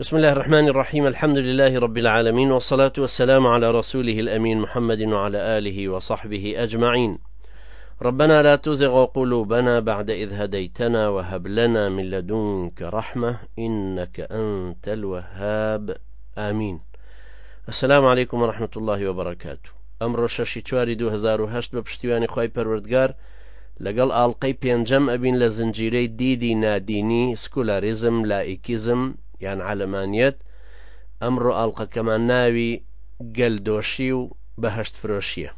بسم الله الرحمن الرحيم الحمد لله رب العالمين والصلاة والسلام على رسوله الأمين محمد وعلى آله وصحبه أجمعين ربنا لا تزغ قلوبنا بعد إذ هديتنا وهب لنا من لدنك رحمة إنك أنت الوهاب آمين السلام عليكم ورحمة الله وبركاته أمر ششي تواري دو هزار وهشت ببشتواني خواي پروردگار لەگەڵ ئاڵقەی پێنجەم ئەبین لە زنجیرەی دیدی نادینی، سکولاریزم، لائیکیزم یان عەلەمانیەت، ئەمڕۆ ئاڵقەکەمان ناوی، گەل دۆشی و بەهەشت فرۆشییە.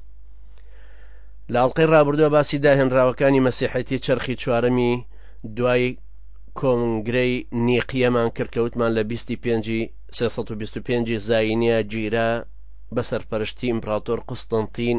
لە ئاڵقەی ڕابردووە باسی داهێنراوەکانی مەسیحێتی چەرخی چوارەمی دوای کۆنگرەی نیقیەمان کرد کە وتمان لە بیستی پێنجی سێ سەد و بیست و پێنجی زاینیە گیرا بە سەرپەرشتی ئیمپڕاتۆر قوستەنتین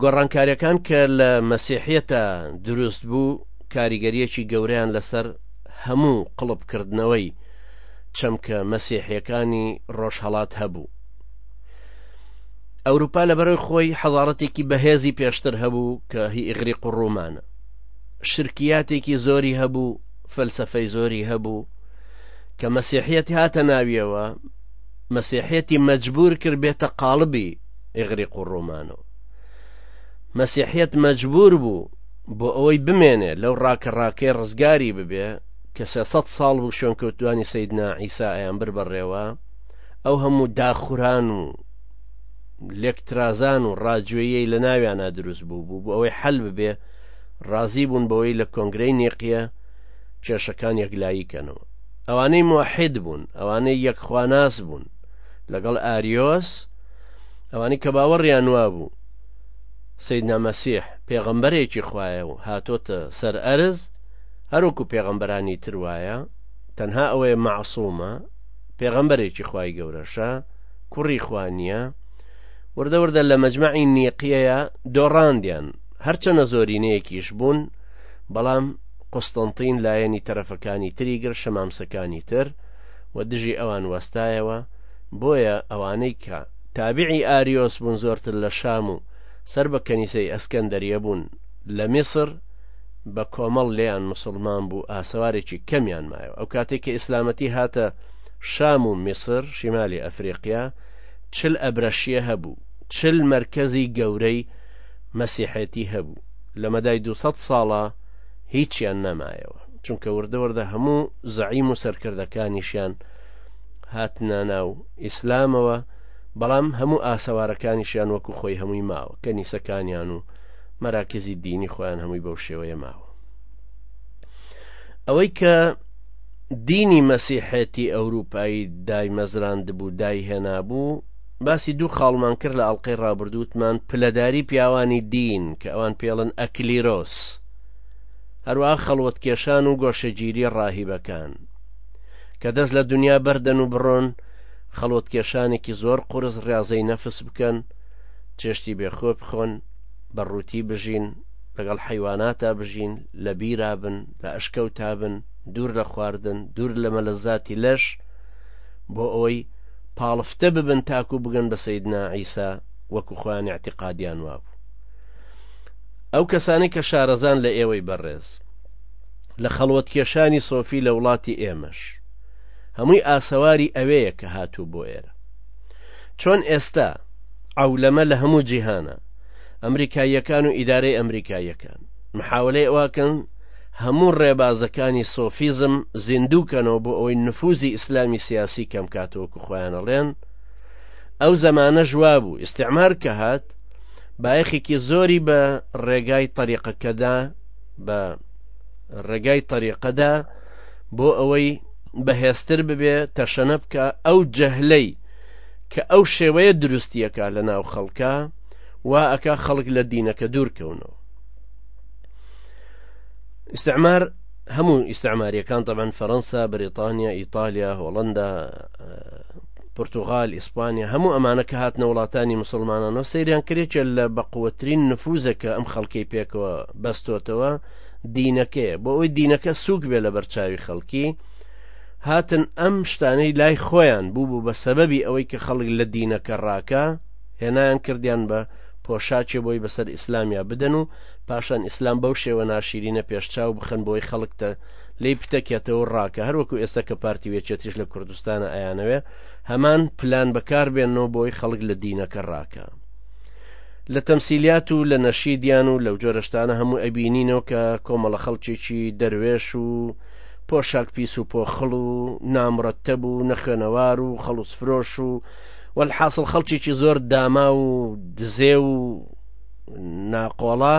گۆڕانکاریەکان کە لە مەسیحیەتە دروست بوو کاریگەریەکی گەوریان لەسەر هەموو قڵپکردنەوەی چەمکە مەسیحیەکانی ڕۆژهڵات هەبوو ئەوروپا لە بەرەوەی خۆی حەزارەتێکی بەهێزی پێشتر هەبوو کە هی ئیغری قڕومانە شرکیاتێکی زۆری هەبوو فەلسفەی زۆری هەبوو کە مەسیحەتی هاتە ناویەوە مەسیحەتی مەجبور کرد بێتە قاڵبی ئیغریق و ڕۆمانۆ مەسیحیەت مەجبور بوو بۆ ئەوەی بمێنێ لەو ڕاکە ڕاکەی ڕزگاری ببێ کە سێسەد ساڵ بوو شوێنکەوتوانی سیدنا عیسا ئەیان بر بەڕێوە ئەو هەموو داخوران و لێکترازان و ڕاجوێیەی لە ناویانە دروست بوو بوو بۆ ئەوەی حەل ببێ ڕازی بوون بەوەی لە کۆنگرەی نێقیە کێشەکان یەکلایی کەنەوە ئەوانەی موحید بوون ئەوانەی یەکخواناس بوون لەگەڵ ئاریۆس ئەوانی کە باوەڕیان وابوو سیدنا مەسیح پێغەمبەرێکی خوایە و هاتۆتە سەر ئەرز هەروکو پێغەمبەرانی تر وایە تەنها ئەوەیە مەعسوومە پێغەمبەرێکی خوای گەورەشە کوڕی خوانیە وردە وردە لە مەجمعی نیقیەیە دۆڕاندیان هەرچەنە زۆرینەیەکیش بوون بەڵام قوستنتین لایەنی تەرەفەکانی تری گەر شەمامسەکانی تر و دژی ئەوان وەستایەوە، بۆیە ئەوانەی کە تابعی ئاریۆس بوون زۆرتر لە شام و سەر بە کەنیسەی ئەسکەندەریە بوون لە میسر بە کۆمەڵ لێیان موسڵمان بوو ئاسەوارێکی کەمیان مایەوە ئەو کاتەی کە ئیسلامەتی هاتە شام و میسر شیمالی ئەفریقیا چل ئەبرەشیە هەبوو چل مەرکەزی گەورەی مەسیحێتی هەبوو لە مەدای دوو سەد ساڵە هیچیان نەمایەوە. چونکە وردە وردە هەموو زەعیم و سەرکردەکانیشیان هاتنە ناو ئیسلامەوە بەڵام هەموو ئاسەوارەکانیشیان وەکو خۆی هەمووی ماوە کەنیسەکانیان و مەراکزی دینی خۆیان هەمووی بەو شێوەیە ماوە ئەوەی کە دینی مەسیحێتی ئەوروپایی دایمەزراند بوو دایهێنا بوو باسی دوو خاڵمان کرد لە ئەڵلقەی ڕابردووتمان پلەداری پیاوانی دین کە ئەوان پێڵن ئەکلیرۆس هەروەها خەڵوەتکێشان و گۆشەگیری ڕاهیبەکان کە دەست لە دنیا بەردەن و بڕۆن خەڵوەتکێشانێکی زۆر قورس ڕاضەی نەفس بکەن چێشتی بێخۆ بخۆن بە ڕووتی بژین لەگەڵ حیواناتا بژین لە بیرابن لە ئەشکەوتابن دوور لە خواردن دوور لە مەلەزاتی لەش بۆ ئەوەی پاڵفتە ببن تاکو بگەن بە سیدنا عیسا وەکو خۆیان اعتقادیان وابوو ئەو کەسانەی کە شارەزان لە ئێوەی بەڕێز، لە خەڵوەتکێشانی سۆفی لە وڵاتی ئێمەش، هەمووی ئاسەواری ئەوێیە کە هاتوو بۆ ئێرە. چۆن ئێستا عەولەمە لە هەموو جیهانە، ئەمریکاییەکان و ئیدارەی ئەمریکاییەکان، محاولەی ئەوەکەن هەموو ڕێبازەکانی سۆفیزم زیندوو کەنەوە بۆ ئەوەی نفوزی ئیسلامی سیاسی کەمکاتەوەکو خۆیانەڵێن ئەو زەمانەش وابوو ئیستعمار کە هات بایەخێکی زۆری بە ڕێگای طریقەکەدا بە ڕێگای طریقەدا بۆ ئەوەی بەهێزتر ببێ تەشەنە بکە ئەو جەهلەی کە ئەو شێوەیە دروستیەکە لە ناو خەڵکە وا ئەکا خەڵک لە دینەکە دوورکەونەوە استعمار هەموو ئیسعماریەکان تەبەن فەەنسا بریتانیا ئیتالیا هۆڵندا پورتوغال، ئیسپانیا، هەموو ئەمانە کە هاتنە وڵاتانی موسڵمانانەوە سەیریان کرێ کێ لە بەقوەترین نفوزە کە ئەم خەڵکەی پێکەوە بەستۆتەوە دینەکەیە بۆ ئەوی دینەکە سوک بێ لە بەرچاوی خەڵکی هاتن ئەم شتانەی لای خۆیان بوو بوو بە سەبەبی ئەوەی کە خەڵک لە دینەکە ڕاکە هێنایان کردیان بە پۆشاچێ بۆی بەسەر ئیسلامیا بدەن و پاشان ئیسلام بەو شێوە ناشیرینە پێشچاو بخەن بۆی خەڵکتە لێی بتەکێتەوە و ڕاکە هەروەکو ئێستا کە پارتی ویەکێتیش لە کوردستانە ئەیانەوێ هەمان پلان بەکار بێنەوە بۆی خەڵک لە دینەکە ڕاکە لە تەمسیلیات و لە نەشیدیان و لەو جۆرەشتانە هەموو ئەبینینەوە کە کۆمەڵە خەڵکێکی دەروێش و پۆشاک پیس و پۆخڵ و نامرەتەب و نەخوێنەوار و خەڵوس فرۆش و وەلحاصل خەڵکێکی زۆر داما و دزێ و ناقۆڵا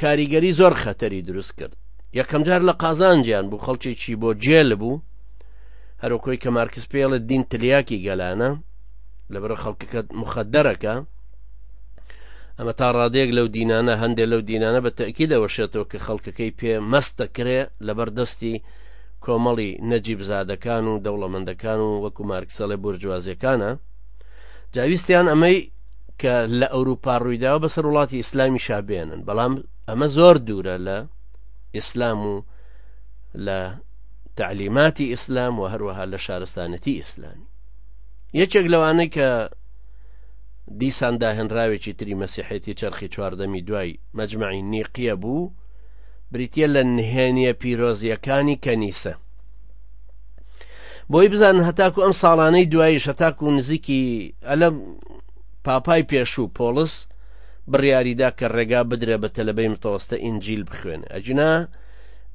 کاریگەری زۆر خەتەری دروست کرد یەکەمجار لە قازانجیان بوو خەڵکێکی بۆ جێل بوو هەروکۆی کە مارکس پێڵێت دین تلیاکی گەلانە لەبەر خەڵکەکەت مخەدەرەکە ئەمە تا ڕادێک لەو دینانە هەندێ لەو دینانە بە تەکی دەوەشێتەوە کە خەڵکەکەی پێ مەستە کرێ لەبەر دەستی کۆمەڵی نەجیب زادەکان و دەوڵەمەندەکان و وەکو مارکسەڵێ بورجوازیەکانە جاویستیان ئەمەی کە لە ئەوروپا ڕوویداوە بەسەر وڵاتی ئیسلامی شابێنن بەڵام ئەمە زۆر دوورە لە ئیسلام و لە تعلیماتی ئیسلام و هەروەها لە شارستانەتی ئیسلامی یەکێک لەوانەی کە دیسان داهێنراوێکی تری مەسیحێتی چرخی چواردەمی دوای مەجمعی نیقیە بوو بریتە لە نهێنیە پیرۆزیەکانی کەنیسە بۆی بزانن هەتاکو ئەم ساڵانەی دوایی شەتاکو نزیکی ئەلە پاپای پێشوو پۆلس بڕیاریدا کە ڕێگا بدرێ بە تەلەبەی متەوەستە ئینجیل بخوێنێ ئەجنا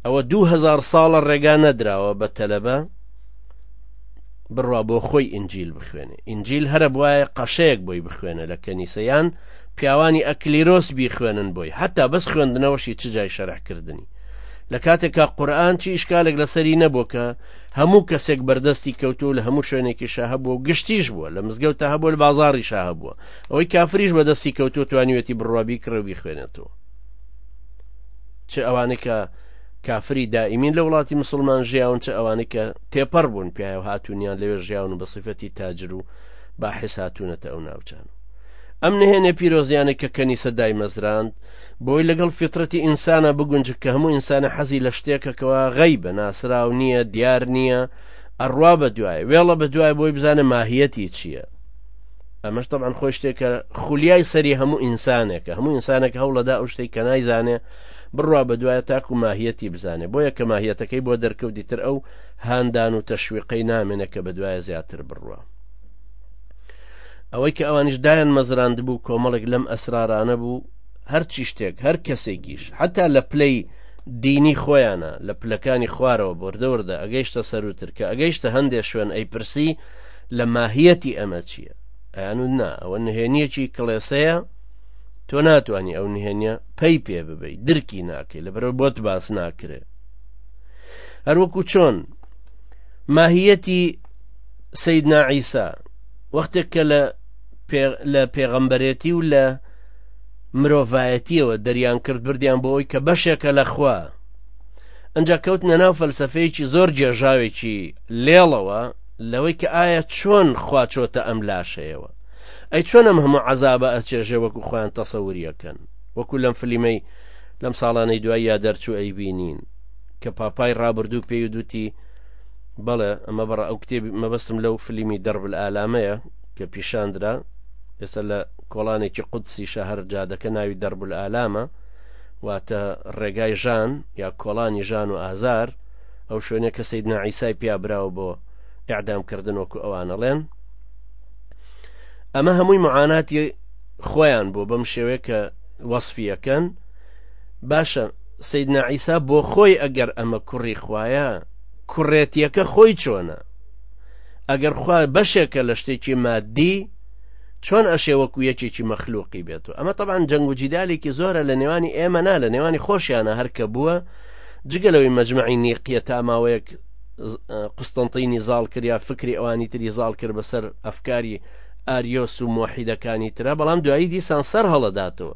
ئەوە دوهزار ساڵە ڕێگا نەدراوە بە تەلەبە بڕوا بۆ خۆی ئینجیل بخوێنێ ئینجیل هەرە بواە قەشەیەک بۆی بخوێنە لە کەنیسەیان پیاوانی ئەکلیرۆس بیخوێنن بۆی حتا بەس خوێندنەوەشی چ جای شەرحکردنی لە کاتێکا قورآن چی ئیشکالێک لەسەری نەبوو کە هەموو کەسێک بەردەستی کەوتو لە هەموو شوێنێکی شاهە بوو گشتیش بووە لە مزگەوتە هەبوو لە بازاری شاهە بووە ئەوەی کافریش بەدەستی کەوتو توانیوەتی بڕوابی کڕەوی خوێنێتەوە چ ئەوانەی کە کافری دائیمین لە وڵاتی مسلمان ژیاون چ ئەوانەی کە تێپەڕ بوون پیاە هاتوونیان لەوێ ژیاون و بە سیفەتی تاجر و باحس هاتوونەتە ئەو ناوچان ئەم نهێنێ پیرۆزیانێک کە کەنیسە دایمەزراند بۆی لەگەڵ فیترەتی ئینسانە بگونجک کە هەموو ئینسانە حەزی لە شتێکەکەوە غەی بە ناسراو نییە دیار نییە ئەڕوا بە دوای وێڵە بە دوای بۆی بزانە ماهیەتی چییە ئەمەش طبعاان خۆی شتێکە خولیای سەری هەموو ئینسانێکە هەموو ئینسانێک هەوڵەدا ئەو شتێک کە نایزانێ بڕوا بە دوایە تاکو ماهیەتی بزانێ بۆیە کە ماهیەتەکەی بۆ دەرکەوتی تر ئەو هاندان و تەشویقەی نامێنە کە بە دوایە زیاتر بڕوە ئەوەی کە ئەوانیش دایان مەزراند بوو کۆمەڵێک لەم ئەسرارانە بوو هەرچی شتێک هەر کەسێکیش حتا لە پلەی دینی خۆیانە لە پلەکانی خوارەوە بردەوردە ئەگەیشتە سەروتر کە ئەگەیشتە هەندێ شوێن ئەیپرسی لە ماهیەتی ئەمە چییە ئەیان و نا ئەوە نهێنیەکی کڵێسەیە تۆ ناتوانانی ئەو نهێنە پەی پێ ببی درکی ناکەی لە بەرەو بۆت باس ناکرێ هەروەکو چۆن ماهیەتی سیدنا عیسا وەختێک کە لە لە پێغەمبەرێتی و لە مرۆڤایەتیەوە دەریان کرد بردیان بۆ ئەوی کە بەشێکە لە خوا ئەجا کەوت نەناو فەلسفەیەکی زۆر جێژاوێکی لێڵەوە لەوەی کە ئایا چۆن خوا چۆتە ئەم لاشەیەوە ئەی چۆن ئەم هەموو عذابە ئەچێژێ وەکو خۆیان تەسەوریەکەن وەکو لەم فلیمەی لەم ساڵانەی دوای یا دەرچوو ئەی بینین کە پاپای ڕابردوو پێی دوتی بەڵێ ئەمە بەڕ ئەو کتێبی مەبەستم لەو فلیمی دەڕبل ئالامەیە کە پیشاندرا ئێستا لە کۆڵانێکی قودسی شەهر جادەکە ناوی دەربول ئالامە واتە ڕێگای ژان یا کۆڵانی ژان و ئازار ئەو شوێنە کە سید نعیسای پیا براوە بۆ ئەعدامکردن وەکو ئەوانەڵێن ئەمە هەمووی معاناتی خۆیان بوو بەم شێوەیە کە وەصفیەکەن باشە سەیدنا عیسا بۆ خۆی ئەگەر ئەمە کوڕی خوایە کوڕێتیەکە خۆی چۆنە ئەگەر خوا بەشێکە لە شتێکی مادی چۆن ئەشێ وەکو یەکێکی مەخلوقی بێت و ئەمە طبعاان جەنگ و جیدالێکی زۆرە لە نێوانی ئێمە نا لە نێوانی خۆشیانە هەرکە بووە جگەلەوەی مەجمعی نیقیە تا ماوەیەک قوستنتینی زاڵ کرد یا فکری ئەوانی تری زاڵ کرد بەسەر ئەفکاری ئاریۆس و مۆحیدەکانی ترە بەڵام دوایی دیسان سەر هەڵەداتەوە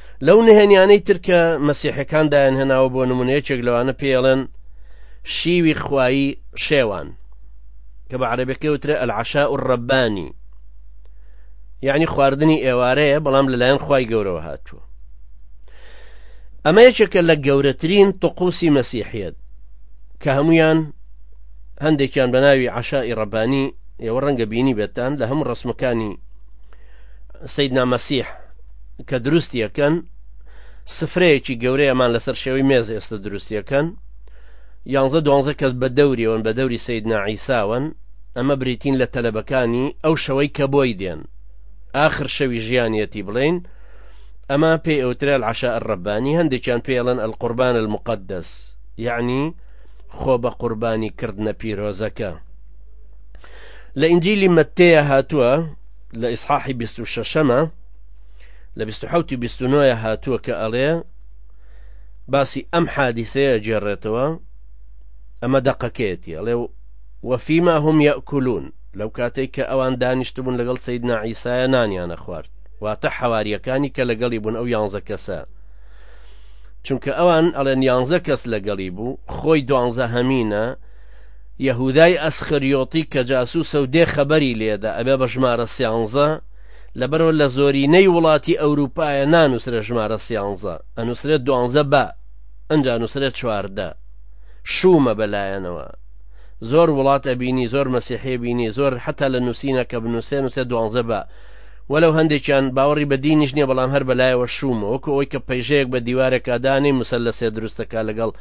لەو نهێنیانەی تر کە مەسیحەکان دایان هێناوە بۆ نمونە یەکێک لەوانە پێڵێن شیوی خوایی شێوان کە بە عربەکە وترە ئەلعشا و ڕەبانی یعنی خواردنی ئێوارەیە بەڵام لەلایەن خی گەورەوە هاتووە ئەمە یەکێکە لە گەورەترین تقوسی مەسیحیت کە هەمویان هەندێکیان بە ناوی عشائی ڕەبانی ئێوە ڕەنگە بینی بێتان لە هەموو ڕسمەکانی سیدنا مەسیح کە دروستیەکەن سفرەیەکی گەورەیەمان لەسەر شێوەی مێز ئێستا دروستیەکەن یانزە دوانزە کەس بە دەوریەوەن بە دەوری سید نعیساون ئەمە بریتین لە تەلەبەکانی ئەو شەوەی کە بۆی دێن آخر شەوی ژیانیەتی بڵین ئەمە پێی ئەوترا العشاء الربانی هەندێکیان پێڵەن القوربان المقدس یعنی خۆ بە قوربانی کردنە پیرۆزەکە لە ئینجیلی مەتەیە هاتووە لە ئیسحاحی بیست و شەشەمە لە بیست و حەوتی بیست و نۆیە هاتووە کە ئەڵێ باسی ئەم حادیسەیە جێڕێتەوە ئەمە دەقەکەیەتی ئەڵێ وەفیما هم یەکولون لەو کاتێک کە ئەوان دانیشتبوون لەگەڵ سید ناعیسایە نانیانە خوارد واتە حەواریەکانی کە لەگەڵی بوون ئەو یانزە کەسە چونکە ئەوان ئەڵێن یانزە کەس لەگەڵی بوو خۆی دوانزە هەمینە یەهودای ئەسخریۆتی کە جاسوسە و دێ خەبەری لێدە ئەبێ بە ژمارە سیانزە لەبەرەوە لە زۆرینەی وڵاتی ئەوروپایە نانووسرە ژمارە سیانزە ئەنووسرێت دوانزە بە ئەنجا نووسرێت چواردە شوومە بەلایەنەوە زۆر وڵات ئەبینی زۆر مەسیحێ بینی زۆر حتا لە نووسینە کە بنووسێ نووسێ دوانزە بە وەلو هەندێکیان باوەڕی بە دینیش نییە بەڵام هەر بەلایەوە شوومە وەکو ئەوەی کە پەیژەیەک بە دیوارێکادانی مسەلەسێ دروستەکە لەگەڵ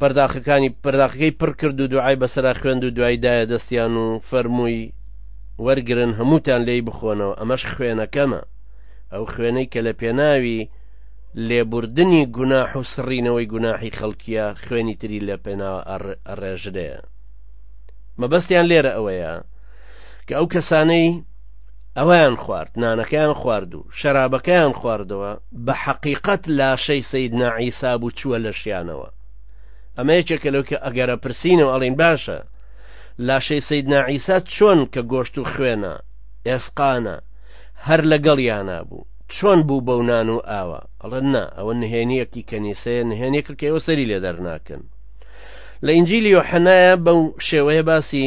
پەرداخەکانی پەرداخەکەی پڕ کرد و دوعای بەسەرا خوێند و دوایی دایە دەستیان و فەرمووی وەرگرن هەمووتان لێی بخۆنەوە ئەمەش خوێنەکەمە ئەو خوێنەی کە لە پێناوی لێبوردنی گوناح و سڕینەوەی گوناحی خەڵکیە خوێنی تری لە پێناوە ئەڕێژرەیە مەبەستیان لێرە ئەوەیە کە ئەو کەسانەی ئەویان خوارد نانەکەیان خوارد و شەرابەکەیان خواردەوە بە حەقیقەت لاشەی سید ناعیسا بوو چووە لە شیانەوە ئەمە یەکێکە لەو کە ئەگەرە پرسینەوە ئەڵین باشە لاشەی سید ناعیسا چۆن کە گۆشت و خوێنە ئێسقانە هەر لەگەڵ یانە بوو چۆن بوو بەو نان و ئاوە ئەڵە نا ئەوە نهێنیەکی کەنیسەیە نهێنێکە کە ئێوە سەری لێ دەرناکەن لە ئینجیلی و حەنایە بەو شێوەیە باسی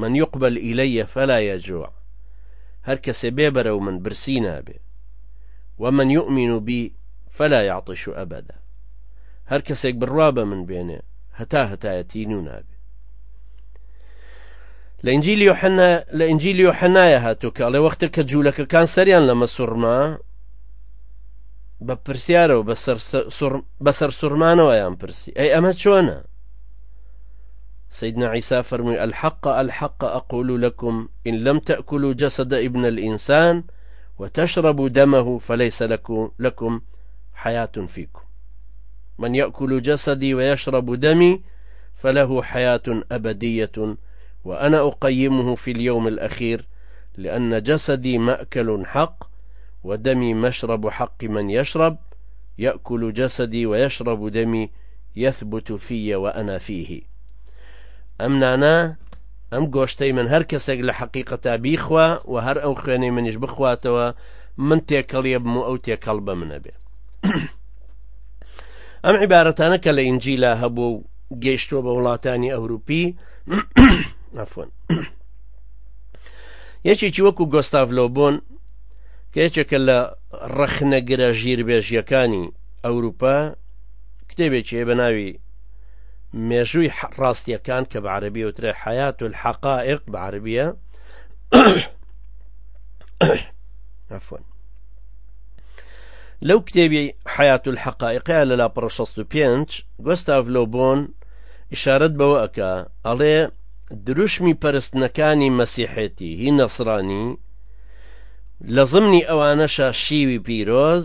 من یقبل ئیلەیە فەلا یەجوع هەر کەسێ بێ بەرەو من برسی نابێ ومن یؤمن بی فەلا یعطش ئەبەدا هەر کەسێک بڕوا بە من بێنێ هەتا هەتایەتی نو نابێ لە ئنجیل یوحنا لە ئنجیل یوحنایە هاتو کە ئەڵێ وەختە کە جوولەکەکان سەریان لە مەسوڕما بە پرسیارەوە بەسەر سوڕمانەوەیان پرسی ئەی ئەمە چۆنە سيدنا عيسى فرمي الحق الحق أقول لكم إن لم تأكلوا جسد ابن الإنسان وتشربوا دمه فليس لكم, لكم حياة فيكم من يأكل جسدي ويشرب دمي فله حياة أبدية وأنا أقيمه في اليوم الأخير لأن جسدي مأكل حق ودمي مشرب حق من يشرب يأكل جسدي ويشرب دمي یثبت فی و انا فیه ئەم نانە ئەم گۆشتەی من هەر کەسێک لە حەقیقەتا بیخوا و هەر ئەو خوێنەی منیش بخواتەوە من تێکەڵ یەبم و ئەو تێکەڵ بە منە بێ ئەم عیبارەتانە کە لە ئینجیلا هەبوو و گەیشتووە بە وڵاتانی ئەوروپی ئەفۆن یەکێکی وەکو گۆستاڤلۆبۆن کە یەکێکە لە ڕەخنەگرە ژیربێژیەکانی ئەوروپا کتێبێکی بە ناوی مێژووی ڕاستیەکان کە بە عربی وترە حیات و حقائق بە عربیە عفوا لەو کتێبی حیات و حقائقە لە لا 65 گۆستاڤ لۆبۆن ئشارەت بەوە ئەکا ئەڵێ دروشمی پەرستنەکانی مەسیحێتی هی نەسرانی لە ضمنی ئەوانەشە شیوی پیرۆز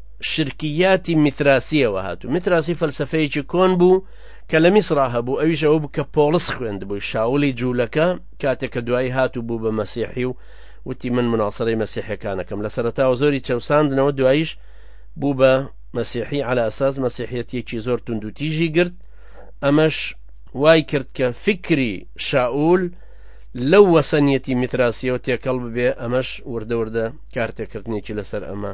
شرکیاتی میتراسیەوە هاتوو میتراسی فەلسفەیەکی کۆن بوو کە لە میسرا هەبوو ئەویش ئەوە بوو کە پۆڵس خوێندبووی شاولی جوولەکە کاتێک کە دوایی هات و بوو بە مەسیحی و وتی من مناسەرەی مەسیحەکانەکەم لە سەرتاوە زۆری چەساندنەوە دواییش بوو بە مەسیحی على ئەساس مەسیحەتێکی زۆر تونند و تیژی گرت ئەمەش وای کرد کە فکری شاول لەو وەسەنیەتی میتراسیەوە تێکەڵ ببێ ئەمەش وردەوردە کارتێکردنێکی لەسەر ئەمە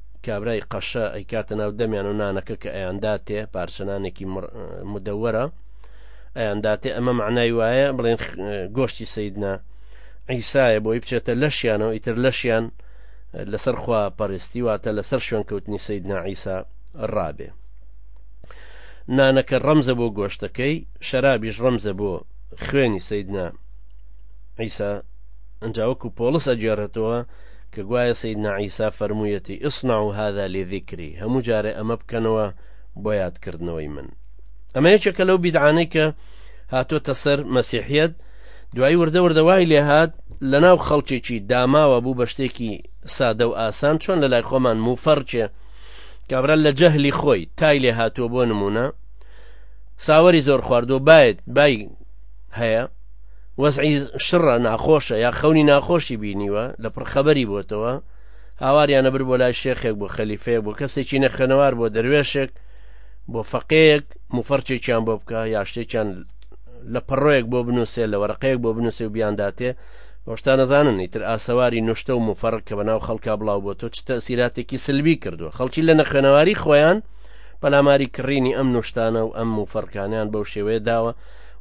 کابرای قەشە ئەیکاتە ناو دەمیان و نانەکە کە ئەیانداتێ پارچە نانێکی مدەوەرە ئەیانداتێ ئەمە معنای وایە بڵێن گۆشتی سیدنا عیسایە بۆی بچێتە لەشیانەوە ئیتر لەشیان لەسەر خوا پەرستی واتە لەسەر شوێن کەوتنی سیدنا عیسا ڕابێ نانەکە ڕەمزە بۆ گۆشتەکەی شەرابیش ڕەمزە بۆ خوێنی سیدنا عیسا ئەنجاوەکو پۆلس ئەجێڕێتەوە کە گوایە سەیدنا عیسا فەرموویەتی اصنعوا هذا لذکری هەموو جارێ ئەمە بکەنەوە بۆ یادکردنەوەی من ئەمە یەکێکە لەو بیدعانەی کە هاتۆتە سەر مەسیحیەت دوایی وردە وردە وای لێهات لەناو خەڵکێکی داماوە بوو بە شتێکی سادە و ئاسان چۆن لە لای خۆمان موفەرچێ کابرا لە جەهلی خۆی تای لێ هاتووە بۆ نمونە ساوەری زۆر خواردوە باید بای هەیە وەزعی شڕە ناخۆشە یا خەونی ناخۆشی بینیوە لە پڕ خەبەری بۆتەوە هاواریانە بر بۆ لای شێخێک بۆ خەلیفەیەک بۆ کەسێکی نەخەنەوار بۆ دەروێشێک بۆ فەقەیەک مفەرچێکیان بۆ بکە یا شتێکیان لە پەڕۆیەک بۆ بنووسێ لە وەرەقەیەک بۆ بنووسێ و بیانداتێ بۆشتا نەزانن ئیتر ئاسەواری نوشتە و مفەرق کە بەناو خەڵکا بڵاو بۆ تۆ چ تەسیراتێکی سلبی کردووە خەڵکی لە نەخوێنەواری خۆیان پەلاماری کڕینی ئەم نوشتانە و ئەم و فەرکانیان بەو شێوەیە داوە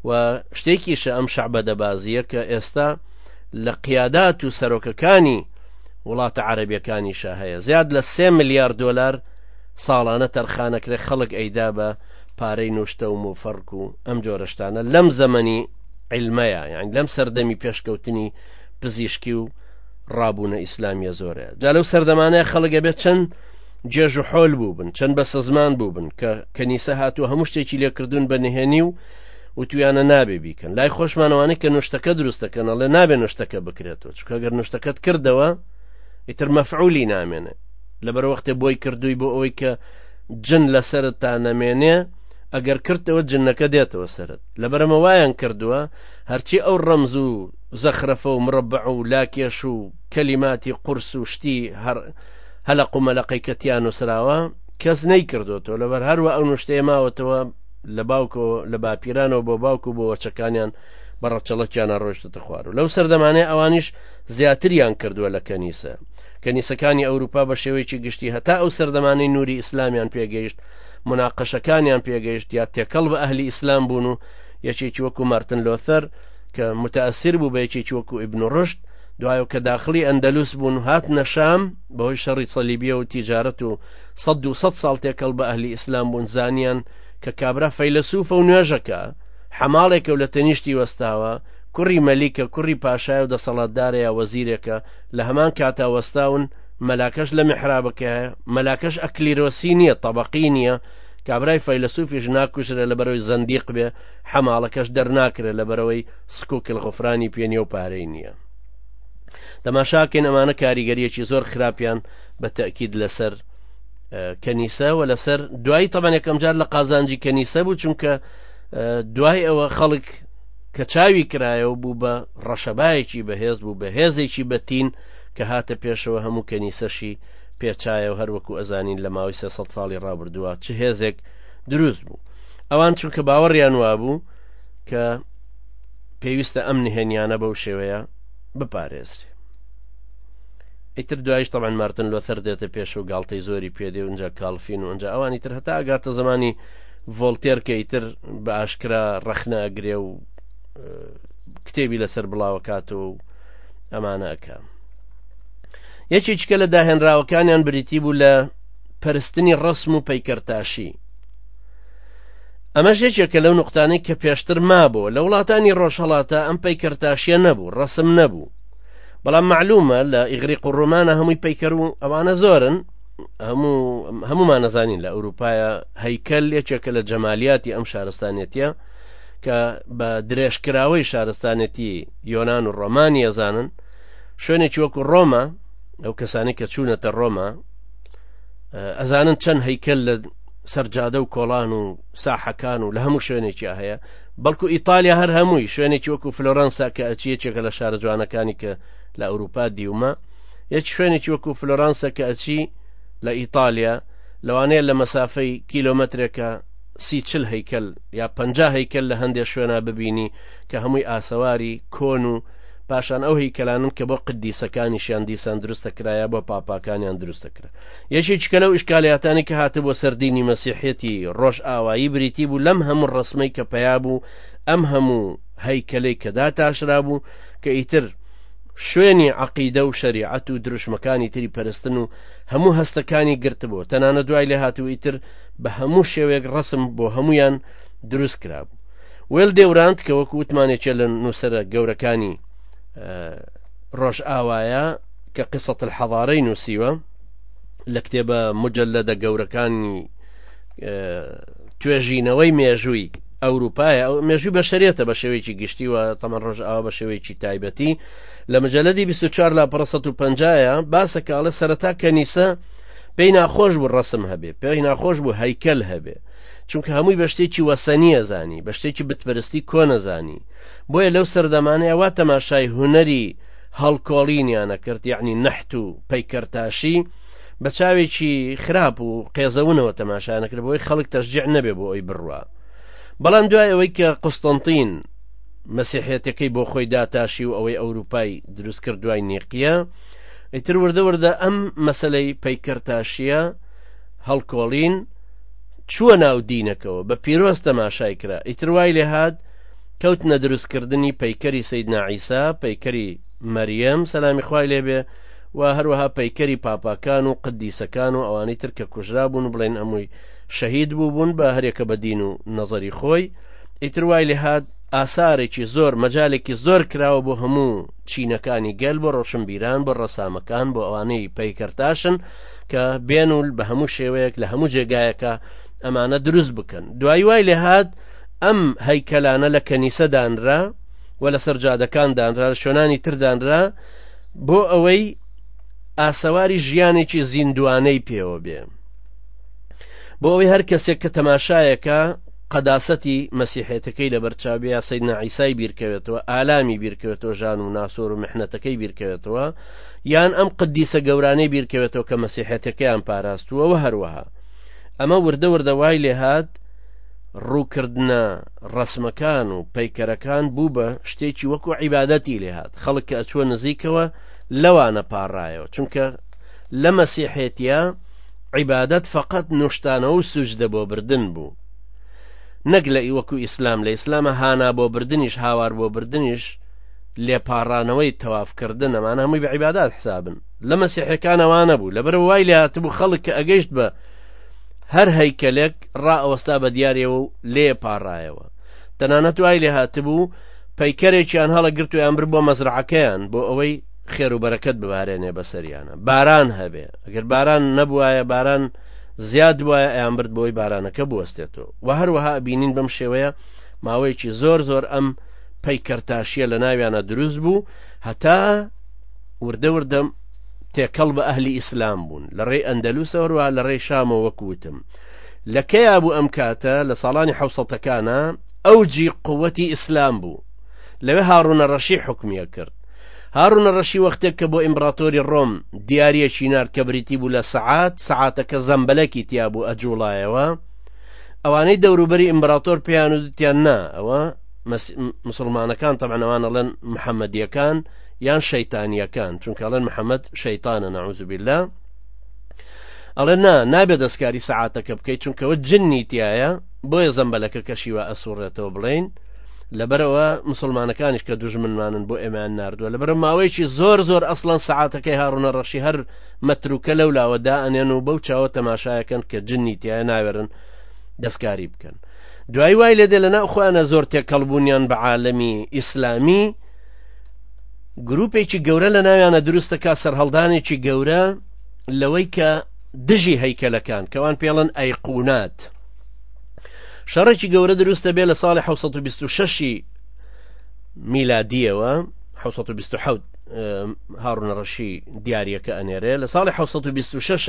و شتێکیشە ئەم شعبە دەبازیە کە ئێستا لە قیادات و سەرۆکەکانی وڵاتە عەربیەکانیشە هەیە زیاد لە سێ ملیار دلار ساڵانە تەرخانەکرێ خەڵک ئەیدا بە پارەی نوشتە و مفەرک و ئەم جۆرەشتانە لەم زەمەنی علمەیە یان لەم سەردەمی پێشکەوتنی پزیشکی و ڕابوونە ئیسلامیە زۆرە جا لەو سەردەمانەیە خەڵگە بێت چەند جێژ و حۆل بووبن چەند بە سەزمان بووبن کە کەنیسە هاتووە هەموو شتێکی لێکردون بە نهێنی و وتویانە نابێ بیکەن لای خۆشمانەوانەی کە نوشتەکە دروستەکەن ئەڵێ نابێ نوشتەکە بکرێتەوە چکە گەر نوشتەکەت کردەوە ئیتر مەفعولی نامێنێ لەبەر وەختێ بۆی کردووی بۆ ئەوەی کە جن لەسرت تا نەمێنێ ئەگەر کردەوە جنەکە دێتەوە سرت لەبەرەمە وایان کردووە هەرچی ئەو ڕەمز و زەخرەفە و مڕبع و لاکێش و کەلیماتی قورس و شتی هەر هەلەق و مەلەقەی کە تیا نووسراوە کەس نەیکردۆتەوە لەبەر هەروە ئەو نوشتەیە ماوەتەوە لە باوکۆ لە باپیرانەوە بۆ باوک و بۆ وەچەکانیان بە ڕەچەڵەکیانە ڕۆشتتە خوار و لەو سەردەمانەیە ئەوانیش زیاتریان کردووە لە کەنیسە کەنیسەکانی ئەوروپا بە شێوەیەکی گشتی هەتا ئەو سەردەمانەی نوری ئیسلامیان پێگەیشت مناقەشەکانیان پێگەیشت یا تێکەڵ بە ئەهلی ئیسلام بوون و یەکێکی وەکو مارتن لۆثەر کە متەئەسیر بوو بە یەکێکی وەکو ئیبن ڕشت دوایە کە داخلی ئەندەلوس بوون و هات نەشام بەهۆی شەڕی سەلیبیە و تیجارەت و سەد و سەد ساڵ تێکەڵ بە ئەهلی ئیسلام بوون زانیان کە کابرا فەیلەسوفە و نوێژەکە حەماڵێکە و لە تەنیشتی وەستاوە کوڕی مەلیکە کوڕی پاشای و دەسەڵاتدارە یا وەزیرێکە لە هەمان کاتا وەستاون مەلاکەش لە محرابەکە مەلاکەش ئەکلیرۆسی نییە طبقی نییە کابرای فەیلسوفیش ناکوژرە لە بەرەوەی زەندیق بێ حەماڵەکەش دەرناکرێت لەبەرەوەی سکوکل غفرانی پێ نیە و پارەی نییە تەماشاکەین ئەمانە کاریگەریەکی زۆر خراپیان بە تەکید لەسەر کەنیسە و لەسەر دوایی تەمان یەکەم جار لە قازانجی کەنیسە بوو چونکە دوای ئەوە خەڵک کە چاوی کرایە و بوو بە ڕەشەبایەکی بەهێز بوو بە هێزێکی بەتین کە هاتە پێشەوە هەموو کەنیسەشی پێچایە و هەروەکو ئەزانین لە ماوەی سێ ساڵی ڕابردووە چ هێزێک دروست بوو ئەوان چونکە باوەڕیان وابوو کە پێویستە ئەم نهێنیانە بەو شێوەیە بپارێزرێ ئیتر دوایش تەمان مارتن لۆثەر دێتە پێش و گاڵتەی زۆری پێدێ اونجا کاڵفین و ئەنج ئەوانی تر هەتا ئەگاتە زمانی ڤۆلتێر کە ئیتر بە ئاشکرا ڕەخنە ئەگرێ و کتێبی لەسەر بڵاوکاتەوە و ئەمانەکە یەکێککە لە داهێنراوەکانیان بریتی بوو لە پەرستنی ڕەسم و پەیکەرتاشی ئەمەش یەکێکە لەو نقطانەی کە پێشتر مابوو لە وڵاتانی ڕۆژهڵاتە ئەم پەیکەرتاشیە نەبوو ڕەسم نەبوو بەڵام معلومە لە ئیغریق و ڕۆمانە هەمووی پەیکەر و ئەوانە زۆرن هەموو هەمومان نەزانین لە ئەوروپایە هەیکەل یەکێکە لە جەمالیاتی ئەم شارستانەتە کە بە درێژکراوەی شارستانەتی یۆناان و ڕۆمانی ئەزانن شوێنێکی وەکو ڕۆما ئەو کەسانی کە چوونەتە ڕۆما ئەزانن چەند هەیکەل لە سەرجادە و کۆڵان و ساحەکان و لە هەموو شوێنێکیا هەیە بەڵکو ئیتالیا هەر هەمووی شوێنێکی وەکو فلۆرەنسا کە ئەچیەکێکە لە شارە جوانەکانی کە لە ئەوروپا دیومە یەک شوێنێکی وەکو فلۆرانسە کە ئەچی لە ئیتالیا لەوانەیە لە مەسافەی کیلۆمەترێکە سی چل هەیکەل یا پ هەیکەل لە هەندێک شوێنە ببینی کە هەمووی ئاسەواری کۆن و پاشان ئەو هیکەلانن کە بۆ قدیسەکانیشیان دیسان دروستە کرایە بۆ پاپاکانیان دروستە کرا یەکی چکە لەو ئشکالیاتانی کە هاتە بۆ سەردینی مەسیحەتی ڕۆژ ئاوایی بریتی بوو لەم هەموو ڕسمەی کە پیا بوو ئەم هەموو هەیکەلەی کەدا تاشرا بوو کە ئیتر شوێنی عقیدە و شەریعەت و دروشمەکانی تری پەرستن و هەموو هەستەکانی گرتبوو تەنانە دوای لێ هاتوو ئیتر بە هەموو شێوێک ڕسم بۆ هەمویان دروست کرابوو ویل دێورانت کە وەکو وتمان یەکێ لە نووسەرە گەورەکانی ڕۆژ ئاوایە کە قسەت الحەضارەی نووسیوە لە کتێبە مجللەدە گەورەکانی توێژینەوەی مێژووی ئەوروپایە ئەو مێژووی بەشریێتە بە شێوەیەکی گشتی و تەمە ڕۆژ ئاوا بە شێوەیەکی تایبەتی لە مجللەدی 24 لا پڕ 150ە باسە کاڵە سەرەتا کەنیسە پێی ناخۆش بوو ڕسم هەبێ پێی ناخۆش بوو هەیکەل هەبێ چونکە هەمووی بە شتێکی وەسەنیە زانی بە شتێکی بتپەرستی کۆنەزانی بۆیە لەو سەردەمانەیە وا تەماشای هوەری هەڵکۆڵینیانە کرد یعنی نەحت و پەیکەرتاشی بە چاوێکی خراپ و قێزەونەوە تەماشانەکرد بۆی خەڵک تەشجیع نەبێ بۆ ئەوی بڕوە بەڵام دوای ئەوەی کە قوستنتین مەسیحێتەکەی بۆ خۆی داتاشی و ئەوەی ئەوروپای دروست کرد دوای نیقیە ئیتر وردە وردە ئەم مەسلەی پەیکەرتاشیە هەڵکۆڵین چووە ناو دینەکەوە بە پیرۆز تەماشای کرا ئیتر وای لێ هاات کەوتنە دروستکردنی پەیکەری سیدنا عیسا پەیکەری مەریەم سەلامی خوای لێبێ و هەروەها پەیکەری پاپاکان و قدیسەکان و ئەوانەی تر کە کوژرا بوون و بڵێن ئەمووی شەهید بوو بوون بە هەرێکە بە دین و نەزەری خۆی ئیتر وای لێ هاات ئاسارێکی زۆر مەجالێکی زۆر کراوە بۆ هەموو چینەکانی گەل بۆ ڕۆشنبیران بۆ ڕەسامەکان بۆ ئەوانەی پەیکەرتاشن کە بێن و بە هەموو شێوەیەک لە هەموو جێگایەکە ئەمانە دروست بکەن دوایی وای لێهات ئەم هەیکەلانە لە کەنیسە دانرا و لە سەرجادەکان دانرا لە شوێنانی تردانرا بۆ ئەوەی ئاسەواری ژیانێکی زیندوانەی پێوە بێ بۆ ئەوەی هەر کەسێک کە تەماشایەکە قەداسەتی مەسیحێتەکەی لە بەرچاوی یاسەی نعیسای بیرکەوێتەوە ئالامی بیرکەوێتەوە ژان و ناسۆر و مححنەتەکەی بیرکەوێتەوە یان ئەم قدیسە گەورانەی بیرکەوێتەوە کە مەسیحەتەکەیان پاراستووە و هەروەها ئەمە وردە وردە وای لێهات ڕووکردنە ڕسمەکان و پەیکەرەکان بوو بە شتێکی وەکو عیباەتی لێهات خەڵک کە ئەچوە نزیکەوە لەوانە پاڕایەوە چونکە لە مەسیحێتە عیبادت فقط نوشتانەوە و سوجدە بۆ بردن بوو نەک لە ئیوەکو ئیسلام لە ئیسلامە هانا بۆ بردنیش هاوار بۆ بردنیش لێپاڕانەوەی تەواف کردن ئەمانە هەمووی بە عیبادات حسابن لە مەسیحەکان ئەوان نەبوو لەبەرەوە وای لێ هاتبوو خەڵک کە ئەگەیشت بە هەر هەیکەلێک ڕائەوەستا بە دیارەوە و لێ پاڕایەوە تەنانەت وای لێ هاتبوو پەیکەرێکیان هەڵە گرت و یان بر بۆ مەزرعەکەیان بۆ ئەوەی خێر و بەرەکەت ببارێنێ بەسەریانە باران هەبێ ئەگەر باران نەبوایە باران زیاد وایە ئەیان برد بۆی بارانەکە بوەستێتەوە و هەروەها بینین بەم شێوەیە ماوەیەکی زۆر زۆر ئەم پەیکەر تاشیە لە ناویانە دروست بوو هەتا وردە وردەم تێکەڵ بە ئەهلی ئیسلام بوون لە ڕێی ئەندەلوسەوەروە لە ڕێی شامە وەکوتم لە کەیا بوو ئەم کاتە لە ساڵانی حوسەتەکانە ئەو جی قوەتی ئیسلام بوو لەوێ هاڕونە ڕەشی حکومیە کرد هاڕونە ڕەشی وەختێک کە بۆ ئیمبراتۆری ڕۆم دیارەکی نار کە بریتی بوو لە سەعات سەعاتەکە زەمبەلەکی تیا بوو ئەجوڵایەوە ئەوانەی دەوروبەری ئیمبراتۆر پێیان و دوتیان نا ئەوە مسلمانەکان تەبعەن ئەوان ئەڵێن محەممەدیەکان یان شەیتانیەکان چونکە ئەڵێن محەممەد شەیتانە نەعوذ باللە ئەڵێ نا نابێ دەستکاری سەعاتەکە بکەیت چونکەوە جننی تایە بۆیە زەمبەلەکە کەشیوە ئەسوڕێتەوە بڵین لەبەرەوە مسلمانەکانیش کە دوژمنمانن بۆ ئێمان نردووە لەبەر ماوەیەکی زۆر زۆر ئەسڵەن سەعاتەکەی هاڕونە ڕەشی هەر مەتروکە لەو لاوەدا ئەنێن و بەو چاوە تەماشایەکەن کە جننی تایە ناوێرن دەستکاری بکەن دوای وای لێ دێ لەناو خۆیانە زۆر تێکەڵبوونیان بە عالەمی ئیسلامی گروپێکی گەورە لە ناویانە دروستەکە سەرهەڵدانێکی گەورە لەوەی کە دژی هەیکەلەکان کەوان پێڵن ئەیقونات شەڕێکی گەورە دروستە بێ لە ساڵی 1926 میلادیەوە 1920 هاڕونە ڕەشی دیارەکە ئەنێرێ لە ساڵی 1926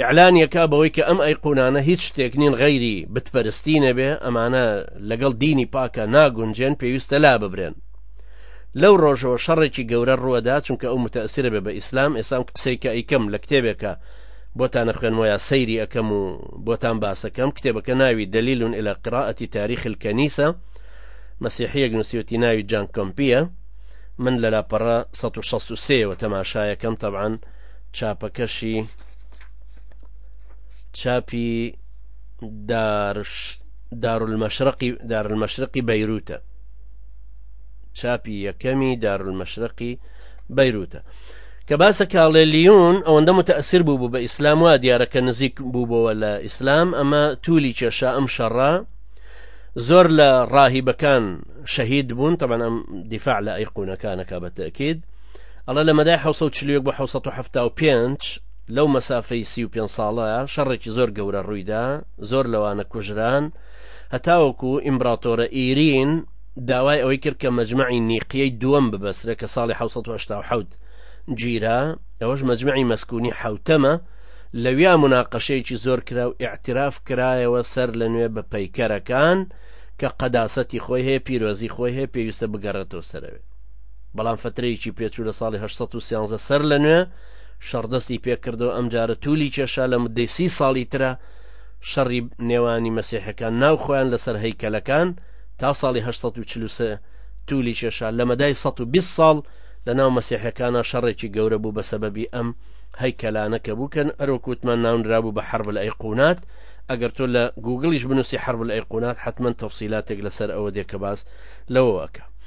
ئیعلانی ئەکا بەوەی کە ئەم ئەیقونانە هیچ شتێک نین غەیری بتپەرستی نەبێ ئەمانە لەگەڵ دینی پاکا ناگونجێن پێویستە لاببرێن لەو ڕۆژەوە شەڕێکی گەورە ڕوەدا چونکە ئەو متەسرە بێ بە ئیسلام ئێسام قسەی کە ئەیکەم لە کتێبێکە بۆتانە خوێنمۆیا سەیری ئەەکەم و بۆتان باسەکەم کتێبەکە ناوی دەلیلون ئلە قراەتی تاریخی الکەنیسە مەسیحیەک نووسیوتی ناوی جان کۆمپیە من لە لاپەڕە 1663ەوە تەماشایەکەم تەبان چاپەکەشی چاپی دارولمەشرقی بەیروتە چاپی یەکەمی دارولمەشرقی بەیروتە کە باسە کاڵێلیون ئەوەندە متەسیر بوو بوو بە ئیسلام وا دیارەکە نزیک بووبەوە لە ئیسلام ئەمە تولی کێشا ئەم شەڕە زۆر لە ڕاهیبەکان شەهید بوون تەبەن ئەم دیفاع لە ئەیقونەکانەکە بە تەکید ئەڵێ لە مەدای حەوت سەد و چل و یەک بۆ حەوت سەد و حەفتا و پێنج، لەو مەسافەی سی و پێنج ساڵە، شەڕێکی زۆر گەورە ڕوویدا، زۆر لەوانە کوژران، هەتاوەکو ئیمبراتۆرە ئیرین داوای ئەوەی کرد کە مەجمەعی نیقیەی دووەم ببەسترێ کە ساڵی حەوت سەد و هەشتا و حەوت گیرا، ئەوەش مەجمەعی مەسکونی حەوتەمە، لەویا موناقەشەیەکی زۆر کرا و ئیعتیراف کرایەوە سەر لە نوێ بە پەیکەرەکان کە قەداسەتی خۆی هەیە، پیرۆزی خۆی هەیە، پێویستە بگەڕێتەوە سەرەوێ. بەڵام فترەیەکی پێچوو لە ساڵی 813 سەر لە نوێ شەڕدەستی پێکردەوە ئەم جارە تولی کێشا لە مدەی سی ساڵی ترە شەڕی نێوانی مەسیحەکان ناو خۆیان لەسەر هەیکەلەکان تا ساڵی 1940 تولی کێشا لە مەدای 120 ساڵ لە ناو مەسیحەکانە شەڕێکی گەورە بوو بە سەبەبی ئەم هەیکەلانە کە بووکەن ئەرۆکوتمان ناونرابوو بە حرب لە ئەیقونات ئەگەر تۆ لە گوگلیش بنووسی حرب لە ئەیقونات حتمما تەفسیلاتێک لەسەر ئەوە دێکە باس لەوەکە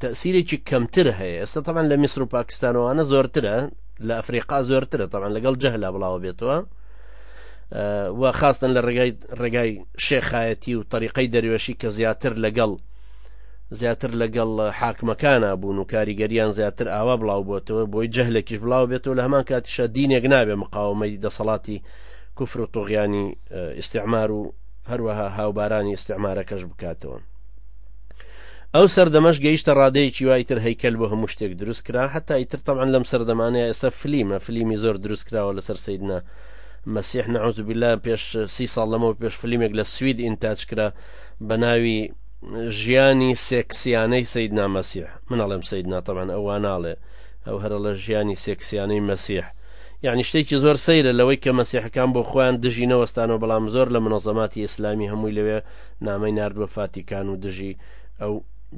تەئسیرێکی کەمتر هەیە ئێستا تەبان لە میسر و پاکستانەوانە زۆرترە لە ئەفریقا زۆرترە تەبان لەگەڵ جەهلا بڵاوە بێتەوە و خاستن لە ڕێگای ڕێگای شێخایەتی و طریقەی دەروێشی کە زیاتر لەگەڵ زیاتر لەگەڵ حاکمەکانە بوون و کاریگەریان زیاتر ئاوا بڵاو بۆتەوە بۆی جەهلێکیش بڵاو بێتەوە لە هەمان کاتیشە دینێک نابێ مقاومەی دەسەڵاتی کوفر و تۆغیانی ئیسعمار و هەروەها هاوبارانی ئیسعمارەکەش بکاتەوە ئەو سەردەمەش گەیشتە ڕادەیەکی وای تر هەیکەل بۆ هەموو شتێک دروست کرا هەتا ئیتر تەبعەن لەم سەردەمانەیە ئێستا فلیمە فلیمی زۆر دروست کراوە لەسەر سیدنا مەسیح نەعوز بلا پێش سی ساڵ لەمەوە پێش فلیمێک لە سوید ئینتاج کرا بە ناوی ژیانی سێکسیانەی سید نامەسیح منەڵێم سید ناتەمان ئەوە ناڵێ ئەو هەرە لە ژیانی سێکسیانەی مەسیح یعنی شتێکی زۆر سەیرە لەوەی کە مەسیحەکان بۆ خۆیان دژی نەوەستانەوە بەڵام زۆر لە منەزەماتی ئیسلامی هەمووی لەوێ نامەی ناردوە فاتیکان و دژی ئەو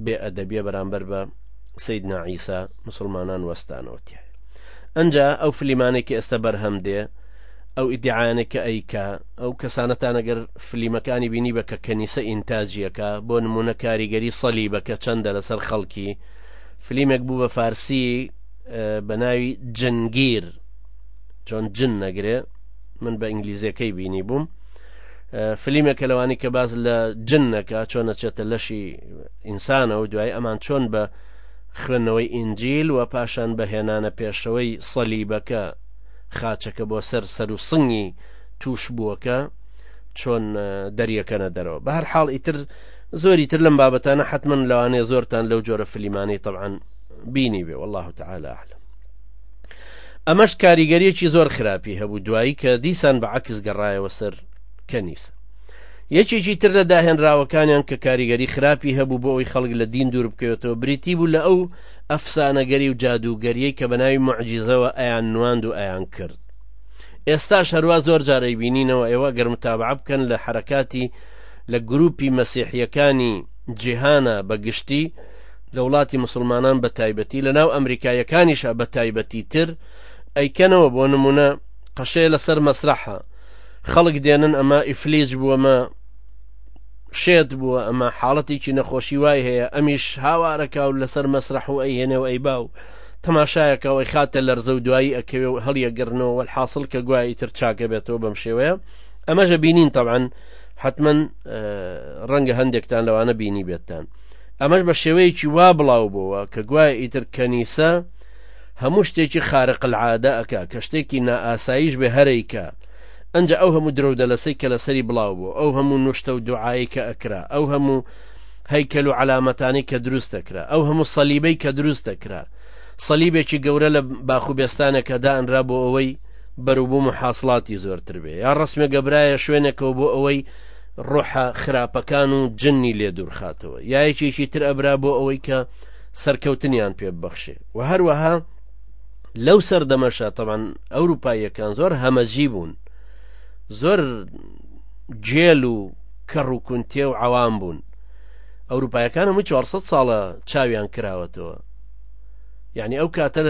بێ ئەدەبیە بەرامبەر بە سید ناعیسا مسلمانان وەستانەوە تایە ئەجا ئەو فلیمانێکی ئێستا بەرهەم دێ ئەو ئیدعاانە کە ئەیکا ئەو کەسانەتان ئەگەر فلیمەکانی بینی بە کە کەنیسە ئینتاجیەکە بۆ نمونە کاریگەری سەلی بەکە چەندە لەسەر خەڵکی فلیمێک بوو بە فارسی بە ناوی جنگیر چۆن جن نەگرێ من بە ئینگلیزیەکەی بینی بووم فلیمێکە لەوانی کە باز لە جنەکە چۆنە چێتە لەشی ئینسانە و دوای ئەمان چۆن بە خوێندنەوەی ئینجیل و پاشان بە هێنانە پێشەوەی سەلیبەکە خاچەکە بۆ سەر سەر و سنگی توش بووەکە چۆن دەریەکەنە دەرەوە بە هەر حاڵ ئیتر زۆری تر لەم بابەتانە حتمما لەوانەیە زۆرتان لەو جۆرە فلیمانەی طبعاان بینی بێ والله تعالی اعلم ئەمەش کاریگەریەکی زۆر خراپی هەبوو دوایی کە دیسان بە عکس گەڕایەوە سەر کەنیسە یەکێکی تر لە داهێنراوەکانیان کە کاریگەری خراپی هەبوو بۆ ئەوی خەڵک لە دین دوور بکەوێتەوە بریتی بوو لە ئەو ئەفسانەگەری و جادوگەریەی کە بەناوی معجیزەوە ئەیان نواند و ئەیان کرد ئێستاش هەروە زۆر جارەی بینینەوە ئێوە گەرمتابع بکەن لە حرکاتی لە گروپی مەسیحیەکانی جیهانە بە گشتی لە وڵاتی مسلمانان بە تایبەتی لە ناو ئەمریکایەکانیشا بە تایبەتی تر ئەیکەنەوە بۆ نمونە قەشەیە لەسەر مەسرحە خەڵک دێنن ئەمە ئیفلیج بووەمە شێت بووە ئەمە حاڵەتێکی نەخۆشی وای هەیە ئەمیش هاوارەکە و لەسەر مەسرح و ئەیهێنێ و ئەیبا و تەماشایەکەوەی خاتە لەرزە و دوایی ئەکەوێ و هەڵیەگرنەوە وەحاصل کە گوایی تر چاکە بێتەوە بەم شێوەیە ئەمەژە بینین طبعاً حتمما ڕەنگە هەندێکتان لەوانە بینی بێتتان ئەمەش بە شێوەیەکی وا بڵاو بۆوە کە گوایە ئیتر کەنیسە هەموو شتێکی خارق العادە ئەکا کە شتێکی نائاساییش بێ هەرەیکە ئەنجا ئەو هەموو درەو دەلەسەی کە لەسەری بڵاو بۆ ئەو هەموو نوشتە و دوعایی کە ئەکرا ئەو هەموو هەیکەل و علامەتانی کە دروست دەکرا ئەو هەموو سەلیبەی کە دروست دەکرا سەلیبێکی گەورە لە باخوبێستانێکە دانرا بۆ ئەوەی بەروبووم و حاصڵاتی زۆرتر بێ یا ڕسمێک گەبرایە شوێنێکەوە بۆ ئەوەی ڕۆحە خراپەکان و جنی لێ دوورخاتەوە یا یەکێکی تر ئەبرا بۆ ئەوەی کە سەرکەوتنیان پێ ببەخشێ و هەروەها لەو سەردەمەشە تەوان ئەوروپاییەکان زۆر هەمەجی بوون زۆر جێل و کەڕ و کونتێ و عوام بوون ئەوروپایەکان هەموو 400 ساڵە چاویان کراوەتەوە یعنی ئەو کاتە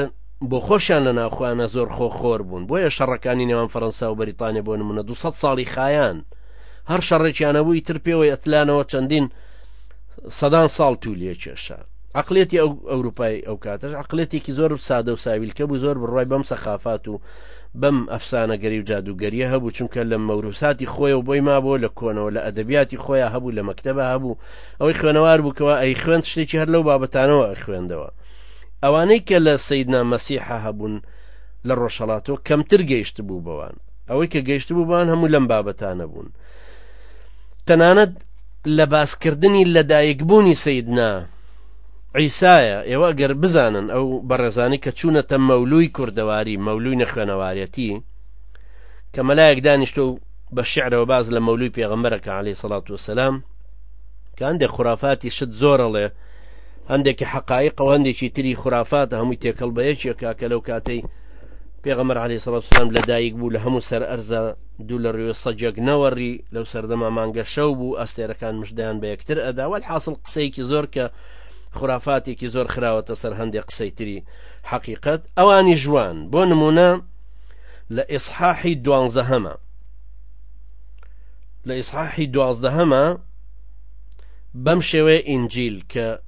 بۆ خۆشیان لە ناوخۆیانە زۆر خۆخۆر بوون بۆیە شەڕەکانی نێوان فەرەنسا و بەریتانیا بۆ نمونە 200 ساڵی خایان هەر شەڕێکیانەبووی تر پێوەی ئەتلانەوە چەندین سەدان ساڵ تو لێ کێشە عقلێتی ئەو ئەوروپای ئەو کاتەش عقلێتێکی زۆر سادە و ساویلکە بوو زۆر بڕای بەم سەخافات و بەم ئەفسانەگەری و جادوگەریە هەبوو چونکە لە مەوروساتی خۆی و بۆی مابوو لە کۆنەوە لە ئەدەبیاتی خۆیان هەبوو لە مەکتتەبە هەبوو ئەوەی خوێنەوار بووکەوە ئەی خوێن شتێکی هەر لەو بابەتانەوە خوێندەوە ئەوانەی کە لە سیدنا مەسیحە هەبوون لە ڕۆژهڵاتۆ کەمتر گەیشت بوو بەوان ئەوەی کە گەیشتبوو بان هەموو لەم بابەتانە بوون تەنانەت لە باسکردنی لەدایکبوونی سیدنا عیسایە ئێوە گەر بزانن ئەو بەڕێزانی کە چوونەتە مەولوی کوردەواری مەولوی نەخوێنەوارەتی کە مەلایەک دانیشتە و بە شعرەوە باز لە مەولوی پێغەمبەرەکە عليه سڵات وسلام کە هەندێک خورافاتی شت زۆرەڵێ هەندێکی حقایق و هەندێکی تری خورافاتە هەمووی تێکەڵ بە یەکێکا کە لەو کاتەی پێغەمبەر عەلەیهی سڵاو سلام لە دایک بوو لە هەموو سەر ئەرزە دوو لە ڕوێ سەجێک نەوەڕی لەو سەردەما مانگە شەو بوو ئەستێرەکان مشدەیان بە یەکتر ئەدا وەل حاصل قسەیەکی زۆر کە خرافاتێکی زۆر خراوەتە سەر هەندێک قسەی تری حەقیقەت ئەوانی ژوان بۆ نمونە لە ئیسحاحی دوانزەهەمە لە ئیسحاحی دوازدەهەمە بەم شێوەیە ئینجیل کە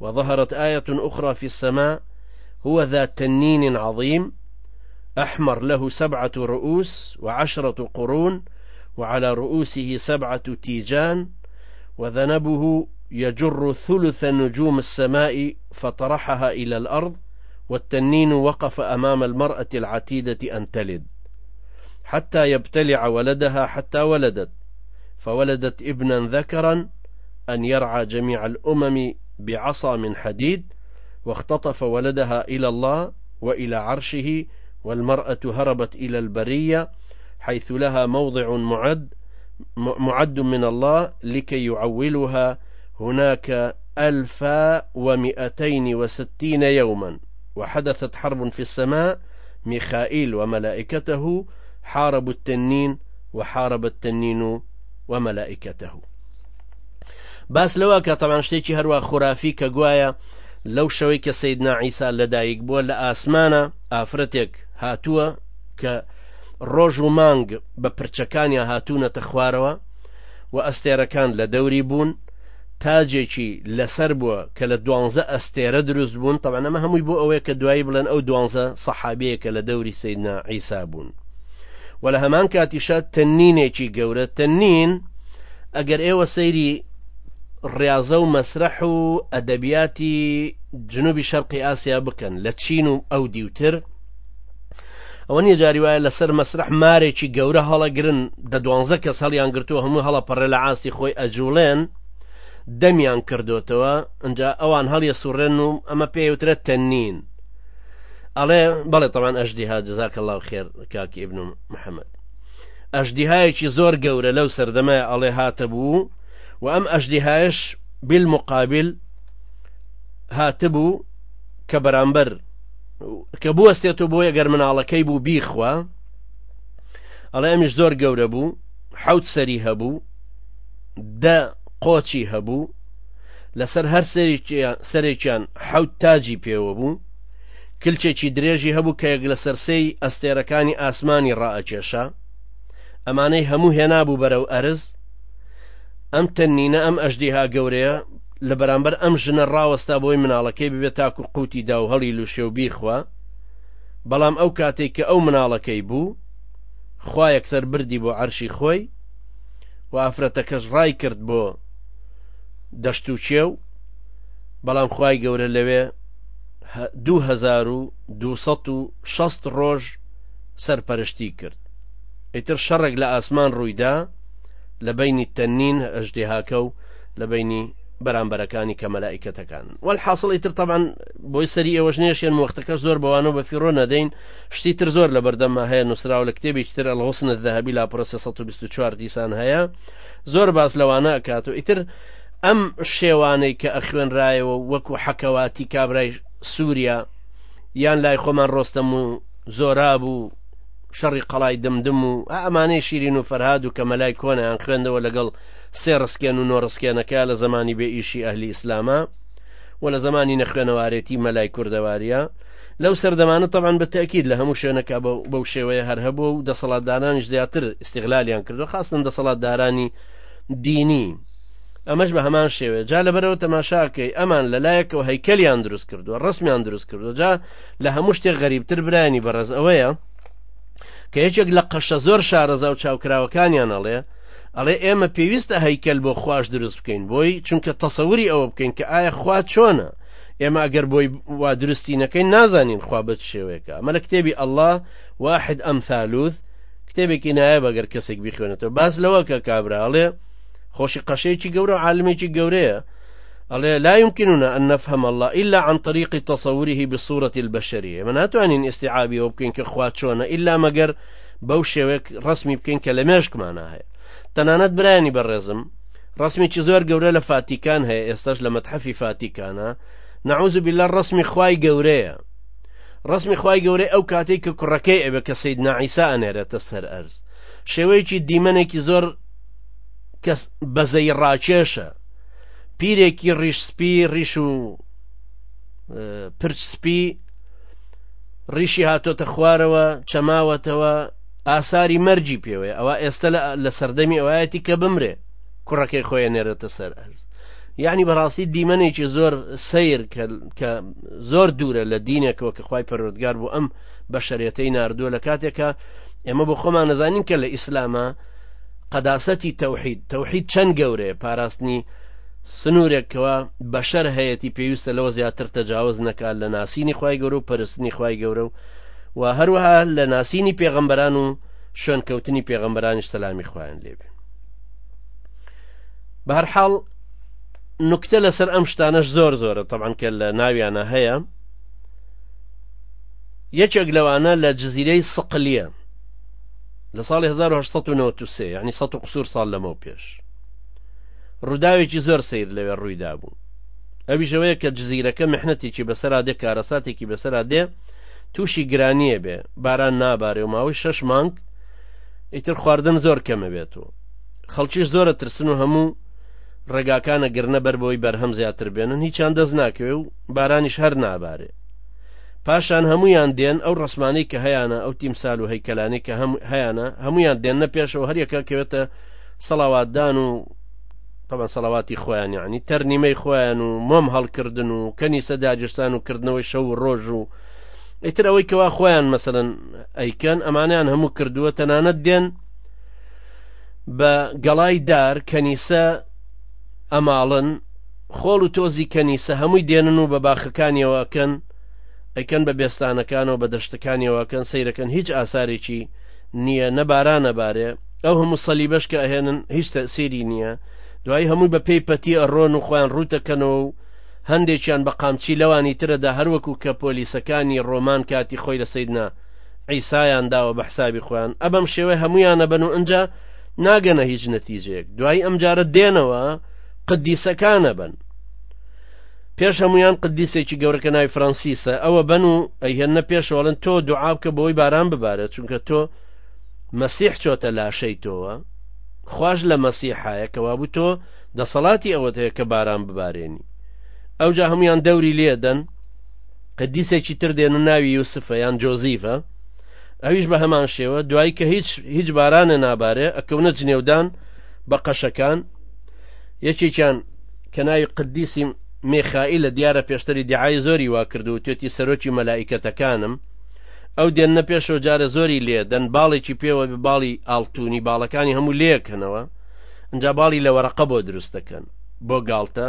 وظهرت آية أخرى في السماء هو ذا تنين عظيم أحمر له سبعة رؤوس وعشرة قرون وعلى رؤوسه سبعة تيجان وذنبه يجر ثلث نجوم السماء فطرحها إلى الأرض والتنين وقف أمام المرأة العتيدة أن تلد حتى يبتلع ولدها حتى ولدت فولدت ابنا ذكرا أن يرعى جميع الأمم بعصا من حديد واختطف ولدها إلى الله وإلى عرشه والمرأة هربت إلى البرية حيث لها موضع معد معد من الله لكي يعولها هناك ألف ومئتين وستين يوما وحدثت حرب في السماء ميخائيل وملائكته حاربوا التنين وحارب التنين وملائكته باس لەوە کە تەمان شتێکی هەروە خورافی کە گوایە لەو شەوەی کە سیدنا عیسا لەدایک بووە لە ئاسمانە ئافرەتێک هاتووە کە ڕۆژ و مانگ بە پرچەکانیان هاتوونەتە خوارەوە و ئەستێرەکان لە دەوری بوون تاجێکی لەسەر بووە کە لە دوانزە ئەستێرە دروست بوون، تەبعەن ئەمە هەمووی بۆ ئەوەیە کە دوایی بڵێن ئەو دوانزە سەحابیە کە لە دەوری سەیدنا عیسا بوون و لە هەمان کاتیشە تەنینێکی گەورە تەنین ئەگەر ئێوە سەیری ڕاضە و مەسرح و ئەدەبیاتی جنوبی شەرقی ئاسیا بکەن لە چین و ئەو دیوتر ئەوە نیە جاری وایە لەسەر مەسرح مارێکی گەورە هەڵەگرن دە دوانزە کەس هەڵیان گرتووە هەموو هەڵە پەڕێ لە ئاستی خۆی ئەجوڵێن دەمیان کردوتەوە ئەجا ئەوان هەڵیە سوڕێن و ئەمە پێوترە تەنین ئەڵێ بەڵێ تەوان ئەشدی ها جزاکە الله خێر کاکی ابن محەممەد ئەشدیهایەکی زۆر گەورە لەو سەردەمە ئەڵێ هاتە بوو و ئەم ئەشدیهایش بالمقابل هاتبوو کە بەرامبەر کە بوەستێت و بۆیە گەر مناڵەکەی بوو بیخوا ئەڵێ ئەمیش زۆر گەورە بوو حەوت سەری هەبوو دە قۆچی هەبوو لەسەر هەر سەرێکیان حەوت تاجی پێوە بوو کلچێکی درێژی هەبوو کە یەک لە سەرسەی ئەستێرەکانی ئاسمانی ڕائەکێشا ئەمانەی هەموو هێنابوو بەرەو ئەرز ئەم تەنینە ئەم ئەژدیها گەورەیە لە بەرامبەر ئەم ژنە ڕاوەستا بۆی مناڵەکەی ببێت تاکو قوتی دا و هەڵی لوشێ و بیخوا بەڵام ئەو کاتێک کە ئەو مناڵەکەی بوو خوا یەکسەر بردی بۆ عەرشی خۆی و ئافرەتەکەش ڕای کرد بۆ دەشت و چێو بەڵام خوای گەورە لەوێ 2260 ڕۆژ سەرپەرشتی کرد ئیتر شەڕێک لە ئاسمان ڕوویدا لە بینی تەنین ئەژدێهاکە و لە بینی بەرامبەرەکانی کە مەلائیکەتەکان وەل حاصڵی تر تەبان بۆی سەری ئێوەش نێشێن وەختەکە زۆر بەوانەوە بە فیڕۆ نەدەین شتی تر زۆر لە بەردەمە هەیە نووسراو لە کتێبی تر ئەلغوسنە دەهبی لا پرۆسە 1924 دیسان هەیە زۆر باس لەوانە ئەکات و ئیتر ئەم شێوانەی کە ئەخوێنرایەوە وەکو حەکەواتی کابرای سووریا یان لای خۆمان ڕۆستەم و زۆرا بوو شەڕی قەڵای دمدم و ئا ئەمانەی شیرین و فەرهاد و کەمەلای کۆنیان خوێندەوە لەگەڵ سێ ڕسکێن و نۆ ڕسکێنەکە لە زەمانی بێ ئیشی ئەهلی ئیسلامە و لە زەمانی نەخوێنەوارێتی مەلای کوردەواریە لەو سەردەمانە تەبان بە تاکیید لە هەموو شوێنەکە بەو شێوەیە هەر هەبوو و دەسەڵاتدانانیش زیاتر ئیسیغلالیان کردو خاستن دەسەڵاتدارانی دینی ئەمەش بە هەمان شێوێ جا لەبەرەوە تەماشاکەی ئەمان لەلایەکەوە هەیکەلیان دروست کردووە ڕسمیان دروست کردو جا لە هەموو شتێک غەریبتر برانی بەڕێز ئەوەیە کە یەکێک لە قەشە زۆر شارەزا و چاوکراوەکانیان ئەڵێ ئەڵێ ئێمە پێویستە هەیکەل بۆ خوش دروست بکەین بۆی چونکە تەسەوری ئەوە بکەین کە ئایا خوا چۆنە ئێمە ئەگەر بۆی وا دروستی نەکەین نازانین خوا بە شێوەیەەکە ئەمە لە کتێبی ئەله واحد ئەم ثالوث کتێبێکی نایە بەگەر کەسێک بخوێنێتەوە باس لەوە کە کابراڵێ خۆشی قەشەیەکی گەورە و عالمێکی گەورەیە ئەڵێ لا يمكننا أن نفهم الله إلا عن طريق تصوره بصورة البشرية من ناتوانین استعابی و بکەین کە خوا چۆنە إلا مەگەر بەو شێوەیەک ڕسمی بکەین کە لە مێشکمانە هەیە تەنانەت برایانی بەڕێزم ڕسمێکی زۆر گەورە لە فاتیکان هەیە ئێستاش لە مەتحەفی فاتیکانە نعوز بالله ڕسمی خوای گەورەیە ڕسمی خی گەورەی ئەو کاتێک کە کوڕەکەی ئەبێ کە سید نعیسا ئەنێرێتە سەر ئەرز شێوەیەکی دیمەنێکی زۆر کەس بەزەی ڕاکێشە پیرێکی ڕیش سپی ڕیش و پرچ سپی ڕیشی هاتۆتە خوارەوە چەماوەتەوە ئاساری مەرجی پێوەیە ئەوە ئێستا لە سەردەمی ئەوایەتی کە بمرێ کوڕەکەی خۆیان نێرێتە سەر ئەرز یعنی بەڕاستی دیمەنێکی زۆر سیر کە زۆر دوورە لە دینێکەوە کە خی پەرۆردگار بۆ ئەم بە شەرێتەی نردووە لە کاتێکە ئێمە بۆ خۆمان نەزانین کە لە ئیسلامە قەداسەتی تەوحید تەوحید چەند گەورەیە پاراستنی سنوورێک کەوا بەشەر هەیەتی پێویستە لەوە زیاتر تەجاوز نەکات لە ناسینی خی گەورە و پەرستنی خی گەورە و و هەروەها لە ناسینی پێغەمبەران و شوێنکەوتنی پێغەمبەرانی سەلامی خۆیان لێبێ بەرحاڵ نوکتە لەسەر ئەم شتانەش زۆر زۆرە طبعاان کە لە ناویانە هەیە یەکێک لەوانە لە جززیرەی سقلیە لە ساڵی 1993 یعنی سەد و قسوور ساڵ لەمەو پێش ڕووداوێکی زۆر سیر لەوێ ڕوویدا بوو ئەویش ئەوەیە کە جززیرەکە محنەتێکی بەسەرا دێ کارەساتێکی بەسەرا دێ تووشی گرانیە بێ باران نابارێ و ماوەی شەش مانگ ئیتر خواردن زۆر کەمە بێت و خەڵکیش زۆرە ترسن و هەموو ڕێگاکانە گرنە بەر بۆی بەرهەم زیاتر بێنن هیچیان دەست ناکەوێ و بارانیش هەر نابارێ پاشان هەموویان دێن ئەو ڕسمانەی کە هەیانە ئەو تیمسال و هەیکەلانەی کە هەم هەیانە هەمویان دێنە پێشەوە هەریەکە کەوێتە سەڵاواتدان و طبعا سەڵاواتی خۆیان یعنی تەرنیمەی خۆیان و مۆم هەڵکردن و کەنیسە داگیرسان و کردنەوەی شەو و ڕۆژ و ئیتر ئەوەی کەوا خۆیان مەسەن ئەیکەن ئەمانیان هەموو کردووە تەنانەت دێن بە گەڵای دار کەنیسە ئەماڵن خۆڵ و تۆزی کەنیسە هەمووی دێنن و بە باخەکانیەوەکەن ئەکەن بە بێستانەکانەوە بە دەشتەکانیەوەکەن سەیرەکەن هیچ ئاسارێکی نییە نە بارانە بارێ ئەو هەموو سەلی بەشکە ئەهێنن هیچ تەسیری نییە دوایی هەمووی بە پێی پەتی ئەڕۆن و خۆیان ڕووتەکەنەوە و هەندێکیان بە قامچی لەوانی ترەدا هەروەکو کە پۆلیسەکانی ڕۆمان کاتی خۆی لە سیدنا عیسایان داوە بە حسابی خۆیان ئەبەم شێوەی هەمویانە بن و ئەجا ناگەنە هیچ نەتیجەیەک دوای ئەمجارە دێنەوە قدیسەکانە بن پێش هەمویان قدیسێکی گەورەکە ناوی فرانسیسە ئەوە بەن و ئەیهێنە پێشەوەڵن تۆ دوعابکە بۆی باران ببارێت چونکە تۆ مەسیح چۆتە لاشەی تۆوە خوش لە مەسیحایە کەوابوو تۆ دەسەڵاتی ئەوەت هەیە کە باران ببارێنی ئەوجا هەمویان دەوری لێدەن قدیسێکی تر دێن و ناوی یوسفە یان جۆزیفە ئەویش بە هەمان شێوە دوایی کە هیچ هیچ بارانە نابارێ ئەکەونە جنێودان بە قەشەکان یەکێکیان کە ناوی قدیسی مێخائی لە دیارە پێشتری دیعای زۆری وا کردو توێتی سەرۆکی مەلایکەتەکانم ئەو دێنە پێشەوە جارە زۆری لێ دەن باڵێکی پێوە بە باڵی ئاڵتونی باڵەکانی هەموو لێکەنەوە ئەجا باڵی لە وەرەقە بۆ دروست دەکەن بۆ گاڵتە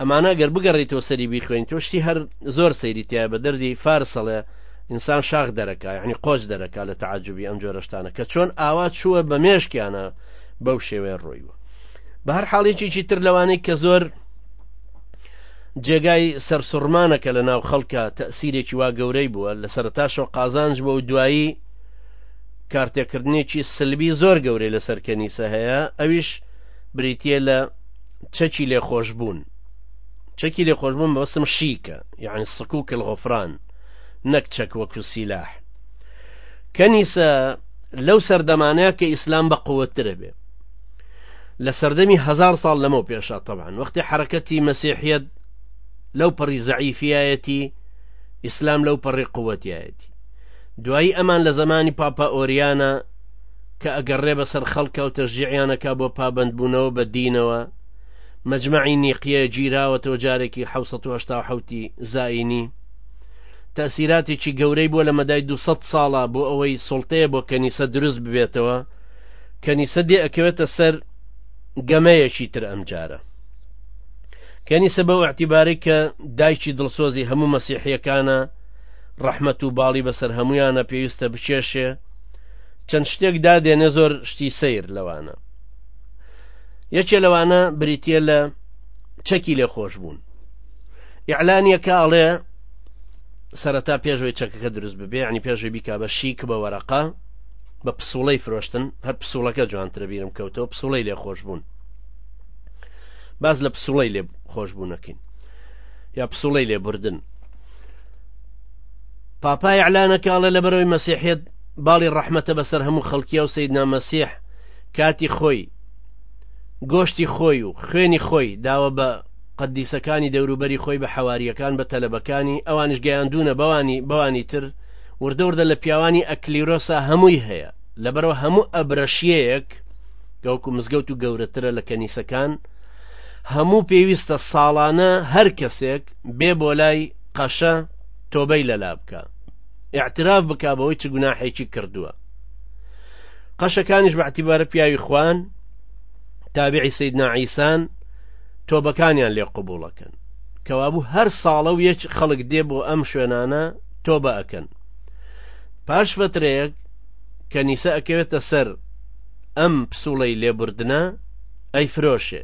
ئەمانە گەر بگەڕیتەوە سەری بیخوێنی تۆ شتی هەر زۆر سەیری تیا بە دەردی فارسەڵێ ئینسان شاخ دەرەکە یعنی قۆچ دەرەکە لە تعجبی ئەم جۆرەشتانە کە چۆن ئاوا چووە بە مێشکیانە بەو شێوێ ڕۆیوە بە هەر حاڵێکیی تر لەوانەی کە زۆر جێگای سەرسوڕمانەکە لە ناو خەڵکە تەسیرێکی وا گەورەی بووە لە سەرتاشەوە قازانج بۆ و دوایی کارتێکردنێکی سلبی زۆر گەورەی لەسەر کەنیسە هەیە ئەویش بریتیە لە چەکی لێخۆشبوون چەکی لێخۆشبوون بەسم شیکە یعنی سکوک الغفران نەک چەک وەکو سیلاح کەنیسە لەو سەردەمانەیە کە ئیسلام بە قوترە بێ لە سەردەمی هزار ساڵ لەمە پێشە طبعاان وەختی حرەکەتی مەسیحیت لەو پەڕی زعیفایەتی ئیسلام لەو پەڕی قوتایەتی دوایی ئەمان لە زمانی پاپا ئۆریانە کە ئەگەڕێ بەسەر خەڵکە و تەشجیعیانەکە بۆ پابەندبوونەوە بە دینەوە مەجمعی نیقیە گیراوەتەوە جارێکی 1970 زایینی تەسیراتێکی گەورەی بۆ لە مەدای 200 ساڵە بۆ ئەوەی سڵتەیە بۆ کەنیسە دروست ببێتەوە کەنیسە دێ ئەکەوێتە سەر گەمەیەکی تر ئەمجارە کەنیسە بەو اعتیباری کە دایکی دڵسۆزی هەموو مەسیحیەکانە ڕەحمەت و باڵی بەسەر هەمویانە پێویستە بچێشێ چەند شتێک دادێنێ زۆر شتی سیر لەوانە یەکێ لەوانە بریتە لە چەکی لێ خۆش بوون ئیعلانیەکە ئەڵێ سەرەتا پێشەوەی چەکەکە دروست ببێ ینی پێشێ بیکا بە شیک بە وەرەقا بە پسوڵەی فرۆشتن هەر پسوڵەکە جوانترە بیرم کەوتەوە پسوڵەی لێ خۆش بوون باز لە پسوڵەی لێ خۆش بوونەکەین یا پسوڵەی لێ بردن پاپا ئیعلانەکەڵێ لە بەرەوەی مەسیحێت باڵی ڕەحمەتە بەسەر هەموو خەڵکیە و سیدنا مەسیح کاتی خۆی گۆشتی خۆی و خوێنی خۆی داوە بە قەدیسەکانی دەوروبەری خۆی بە حەواریەکان بە تەلەبەکانی ئەوانش گەیاندونە بەوانی بەوانی تر وردەوردە لە پیاوانی ئەکلیرۆسا هەمووی هەیە لەبەرەوە هەموو ئەبرەشیەیەک گەوکو مزگەوت و گەورەترە لە کەنیسەکان هەموو پێویستە ساڵانە هەر کەسێک بێ بۆ لای قەشە تۆبەی لەلا بکە اعتراف بکە بەوەی چ گوناحێکی کردووە قەشەکانیش بەعتیبارە پیاوی خوان تابعی سیدنا عیسان تۆبەکانیان لێ قوبوڵەکەن کەوابوو هەر ساڵە و یەک خەڵک دێ بۆ ئەم شوێنانە تۆبە ئەکەن پاش فترەیەک کەنیسە ئەکەوێتە سەر ئەم پسوڵەی لێبوردنە ئەی فرۆشێ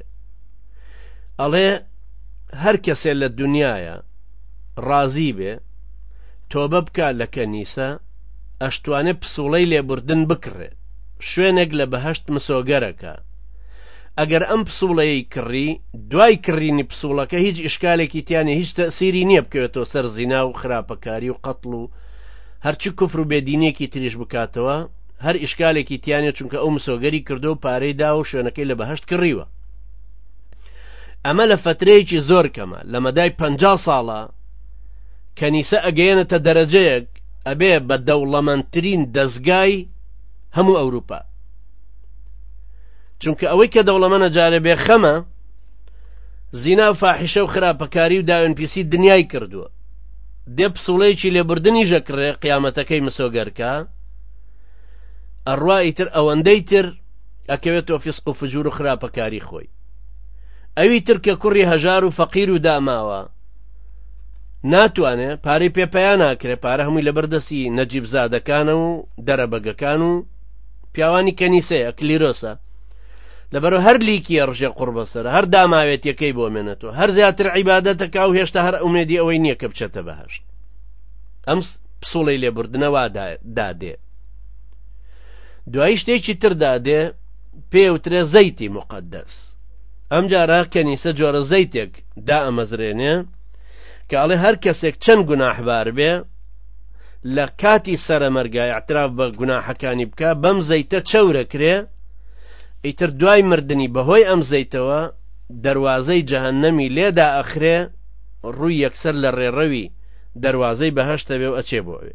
ئەڵێ هەر کەسێ لە دونیایا ڕازی بێ تۆبە بکا لە کەنیسە ئەشتوانێ پسوڵەی لێبوردن بکڕێ شوێنێک لە بەهەشت مسۆگەرەکە ئەگەر ئەم پسوڵەیەی کڕی دوای کڕینی پسوڵەکە هیچ ئیشکالێکی تیانێ هیچ تەسیری نییە بکەوێتەوە سەر زینا و خراپەکاری و قەتڵ و هەرچی کفر و بێدینێکی تریش بکاتەوە هەر ئیشکالێکی تیانێ چونکە ئەو مسۆگەری کردو پارەی دا و شوێنەکەی لە بەهشت کڕیوە ئەمە لە فترەیەکی زۆر کەمە لە مەدای پ ساڵە کەنیسە ئەگەیەنێتە دەرەجەیەک ئەبێ بە دەوڵەمەندترین دەستگای هەموو ئەوروپا چونکە ئەوەی کە دەوڵەمەە جارە بێ خەمە زینا و فاحیشە و خراپەکاری و داوێن پیسی دنیای کردووە دێ پسوڵەیەکی لێبوردنی ژەکڕێ قیامەتەکەی مسۆگەرکە ئەڕوا ئیتر ئەوەندەی تر ئەکەوێتەوە فیسق و فجور و خراپەکاری خۆی ئەوی تر کە کوڕی هەژار و فەقیر و داماوە ناتوانێ پارەی پێ پیا ناکرێ پارە هەمووی لەبەردەسی نەجیب زادەکانە و دەرەبەگەکان و پیاوانی کەنیسەیە کلیرۆسە لەبەرو هەر لیکی ڕژێ قڕ بەسەر هەر داماوێتیەکەی بۆ مێنێتەوە هەر زیاتر عیباەتەکە و هێشتا هەر ئومێدی ئەوەی نییە کە بچێتە بەهشت ئەم پسوڵی لێبوردنەوە دادێ دوایی شتێکی تردا دێ پێوترێ زەیتی مقدەس ئەمجارە کەنیسە جۆرە زەیتێک دا ئەمەزرێنێ کاڵێ هەر کەسێک چەند گوناحبار بێ لە کاتی سەرەمەرگا اعتراف بە گوناحەکانی بکە بەم زەیتە چەورە کرێ ئیتر دوای مردنی بەهۆی ئەم زەیتەوە دەواازەی جەهنەمی لێدا ئەخرێ ڕووی یەکسەر لە ڕێڕەوی دەواازەی بەهشتەوێ و ئەچێ بۆوێ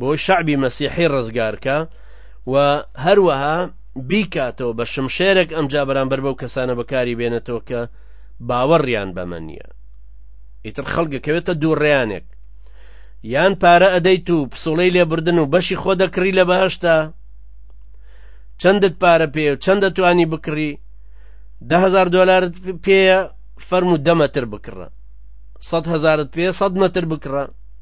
بۆی شەعبی مەسیحی ڕزگارکە و هەروەها بیکاتەوە بە شمشێرێک ئەمجا بەرامبەر بەو کەسانە بەکاری بێنێتەوە کە باوەڕیان بەمە نییە ئیتر خەڵگەکەوێتە دووڕێیانێک یان پارە ئەدەیت و پسوڵەی لێبردن و بەشی خۆ دەکڕی لە بەهشتا چەندت پارە پێ و چەندە توانی بکڕی دههزار دلارت پێە فەرمو دەمەتر بکڕە سەد هزارت پێ سەد مەتر بکڕە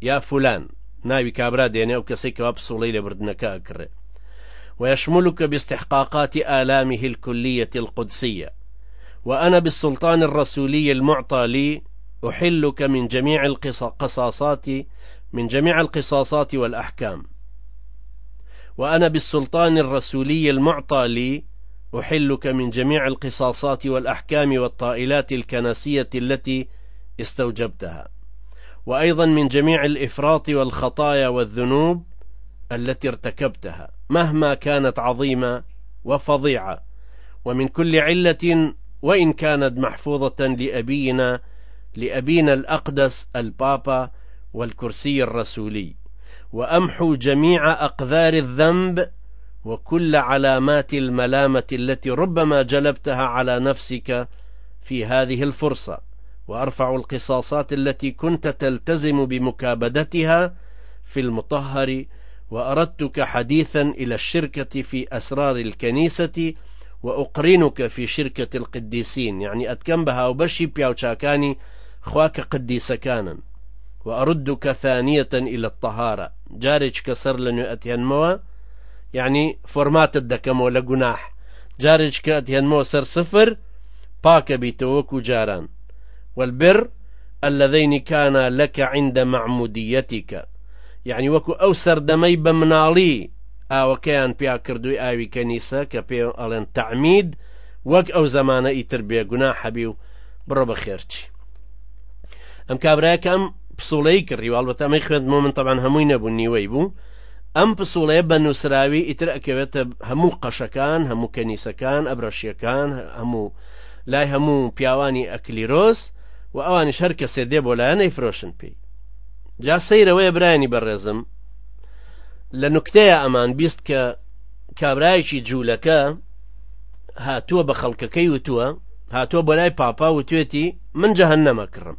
یا فولان ناوی کابرا دێنێ و کەسێک کەوا پسوڵەی لە بردنەکە ئەکڕێ ويشملك باستحقاقات آلامه الكلية القدسية وأنا بالسلطان الرسولي المعطى لي أحلك من جميع القصاصات من جميع القصاصات والأحكام وأنا بالسلطان الرسولي المعطى لي أحلك من جميع القصاصات والأحكام والطائلات الكنسية التي استوجبتها وأيضا من جميع الإفراط والخطايا والذنوب التي ارتكبتها مهما كانت عظيمة وفظيعة ومن كل علة وإن كانت محفوظة لأبينا لأبينا الأقدس البابا والكرسي الرسولي وأمحو جميع أقذار الذنب وكل علامات الملامة التي ربما جلبتها على نفسك في هذه الفرصة وأرفع القصاصات التي كنت تلتزم بمكابدتها في المطهر وأردتك حديثا إلى الشركة في أسرار الكنيسة وأقرنك في شركة القديسين يعني أتكم بها وبشي بياو تشاكاني خواك قديس كانا وأردك ثانية إلى الطهارة جارج كسر لن يأتين يعني فرمات الدكم ولا جناح جارج كأتين مو سر صفر پاکە بیتەوە وەکو جاران والبر اللذین کانا لەکە عند معمودیەتیکە یعنی وەکو ئەو سەردەمەی بە مناڵی ئاوەکەیان پیا کردووی ئاوی کەنیسە کە پێ ئەڵێن تەعمید وەک ئەو زەمانە ئیتر بێگونا حەبی و بڕە بە خێرچی ئەم کابراەکەم پسوڵەی کڕیواڵ بەتەمەی خوێندمە من تەبان هەمووی نەبوو نیوەی بوو ئەم پسوڵەیە بە نووسراوی ئیتر ئەکەوێتە هەموو قەشەکان هەموو کەنیسەکان ئەبرەشیەکان هەموو لای هەموو پیاوانی ئەکلیرۆس و ئەوانی شەر کەسێ دێ بۆ لایەن ئەیفرۆشن پێی جا سەیرەوەیە برایانی بەڕێزم لە نکتەیە ئەمان بیست کە کابراایکی جوولەکە هاتووە بە خەڵکەکەی وتووە هاتووە بۆ لای پاپا وتێتی من جەهنەمە کڕم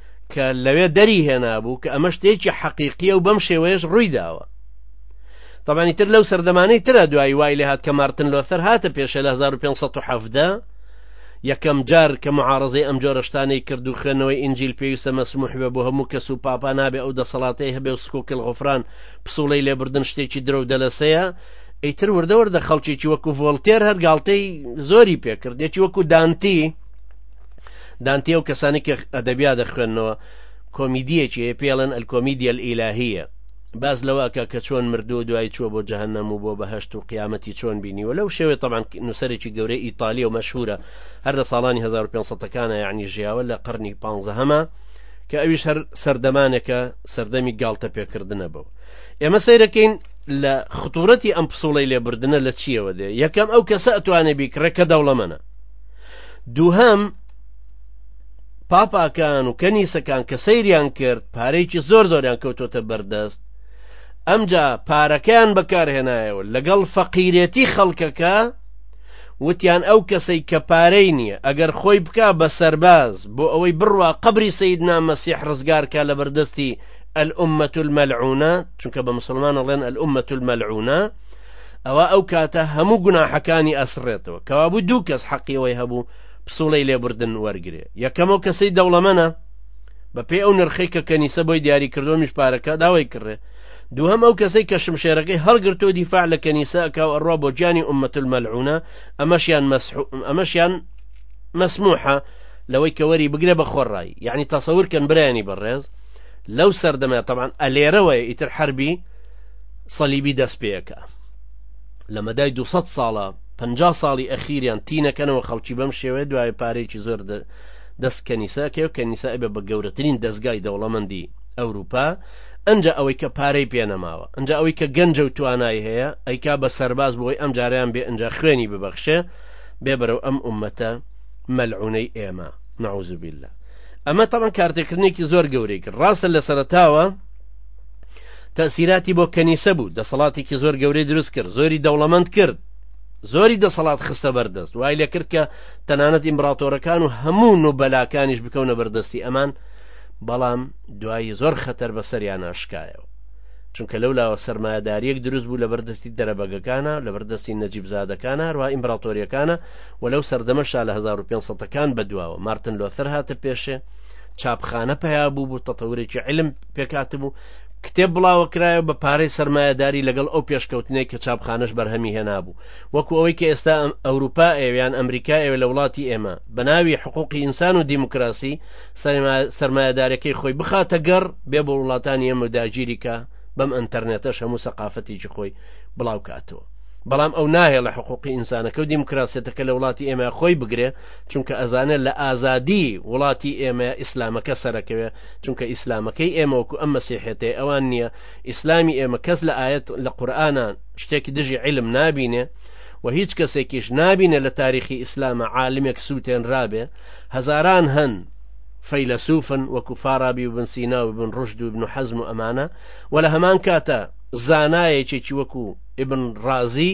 کە لەوێ دەری هێنابوو کە ئەمە شتێکی حەقیقیە و بەم شێوەیەش ڕووی داوە طبعاانی تر لەو سەردەمانەی ترە دوایی وای لە هاات کە مارتن لۆثەر هاتە پێشە لە 1570 یەکەم جار کە معارزەی ئەم جۆرەشتانەی کرد و خوێنەوەی ئنجیل پێویستە مەسموح بێ بۆ هەموو کەس و پاپا نابێ ئەو دەسەڵاتی هەبێ و سکۆکل غفران پسوڵەی لێبردن شتێکی درە و دەلەسەیە ئیتر وردەوردە خەڵکیی وەکو ڤۆلتێر هەر گاڵتەی زۆری پێکرد یەکی وەکو دانتی دانتێ و کەسانی کە ئەدەبیا دەخوێنەوە کۆمیدیەکی هەیە پێڵێن ئەلکۆمیدیە الئیلاهیە باز لەوە ئەکا کە چۆن مردوو دوای چووە بۆ جەهنم و بۆ بەهشت و قیامەتی چۆن بینی و لەو شێوەی طبعاان نووسەرێکی گەورەی ئیتالیە و مەشهورە هەر لە ساڵانی 1500ەکانە یعنی ژیاوە لە قڕنی پ هەمە کە ئەویش هەر سەردەمانێکە سەردەمی گاڵتە پێکردنە بەو ئێمە سەیرەکەین لە خطورەتی ئەم پسوڵەی لێبردنە لە چیەوە دێ یەکەم ئەو کەسە ئەتوانێ بیکڕێ کە دەوڵەمەە دووهەم پاپاکان و کەنیسەکان کە سەیریان کرد پارێکی زۆر زۆریان کەوتۆتە بەردەست ئەمجا پارەکەیان بەکارهێنایەوە لەگەڵ فەقیرێتی خەڵکەکە وتیان ئەو کەسەی کە پارەی نییە ئەگەر خۆی بکە بە سەرباز بۆ ئەوەی بڕوا قبری سید نامەسیح ڕزگارکە لە بەردەستی ئەلئومەت المەلعونە چونکە بە مسلمانە ڵێن ئەلئومەت المەلعونە ئەوە ئەو کاتە هەموو گوناحەکانی ئەسڕێتەوە کەوابوو دوو کەس حەقیەوەی هەبوو پسوڵەی لێبوردن وەرگێ یەکەمەوە کەسەی دەوڵەمەە بە پێی ئەو نرخەی کە کەنیسە بۆی دیاری کردو میش پارەکە داوای کڕێ دووهم ئەو کەسەی کە شمشێرەکەی هەڵگرتو دیفاع لە کەنیسە ئەکاو ئەڕوا بۆ گیانی ئومەتل مەلعونە ئەمەشیان ئەمەشیان مەسموحە لەوەی کە وەری بگرە بە خۆڕایی یعنی تەسەور کەن برایانی بەڕێز لەو سەردەمە تەمان ئەلێرەوەی ئیتر حربی صەلیبی دەست پێەکا لە مەدای دو سەد ساڵە پەنجا ساڵی ئەخیریان تینەکەنەوە خەڵکی بەم شێوەیە دوای پارەیەکی زۆر دەست کەنیسەکەی و کەنیسای بە بە گەورەترین دەستگای دەوڵەمەندی ئەوروپا ئەنجا ئەوەی کە پارەی پێنەماوە ئەنجا ئەوەی کە گەنجە و توانای هەیە ئەیکا بە سەرباز بۆی ئەم جاریان بێ ئەنجا خوێنی ببەخشێ بێ بەرەو ئەم ئومەتە مەلعونەی ئێمە نعوزبیللا ئەمە تەمان کارتێکردنێکی زۆر گەورەی کرد ڕاستە لە سەرتاوە تەئسیراتی بۆ کەنیسە بوو دەسەڵاتێکی زۆر گەورەی دروست کرد زۆری دەوڵەمەند کرد زۆری دەسەڵات خستە بەردەست وای لە کرد کە تەنانەت ئیمبراتۆرەکان و هەموو و بەلاکانیش بکەونە بەردەستی ئەمان بەڵام دوایی زۆر خەتەر بەسەریان ناشکایەوە چونکە لەو لاوە سەرمایهداریەک دروست بوو لە بەردەستی دەرەبەگەکانە لە بەردەستی نەجیبزادەکانە هەروە ئیمبراتۆریەکانە و لەو سەردەمەشا لە 1500ەکان بەدواوە مارتن لۆثەر هاتە پێشێ چاپخانە پیا بوو بوو تەتەورێکی علم پێکهاتبوو، کتێب بڵاوەکرایەوە بە پارەی سەرمایەداری لەگەڵ ئەو پێشکەوتنەی کە چاپخانەش بەرهەمی هێنابوو، وەکو ئەوەی کە ئێستا ئەوروپا ئەیەوێ یان ئەمریکا ئەیەوێ لە وڵاتی ئێمە، بە ناوی حقوقی ئینسان و دیموکراسی، سەرمایەدارەکەی خۆی بخاتە گەڕ، بێ بۆ وڵاتانی ئێمە داگیری کا، بەم ئەنتەرنێتەش هەموو سەقافەتێکی خۆی بڵاوکاتەوە. بەڵام ئەو ناهێڵێ حقوقی ئینسانەکە و دیموکراسیەتەکە لە وڵاتی ئێمە خۆی بگرێ، چونکە ئەزانێ لە ئازادی وڵاتی ئێمەیە ئیسلامەکە سەرەکەوێ چونکە ئیسلامەکەی ئێمە وەکو ئەم مەسیحێتەی ئەوان نییە ئیسلامی ئێمە کەس لە ئاەت لە قورآە شتێکی دژی علم نابینێ و هیچ کەسێکیش نابینە لە تاریخی ئیسلامە عالمێک سووتێنرابێ هەزاران هەن فەیلەسوفن وەکو فارابی و بن سینا و بن ڕژد و بن و حەزم و ئەمانە و لە هەمان کاتە زانایەکێکی وەکو ئبن ڕازی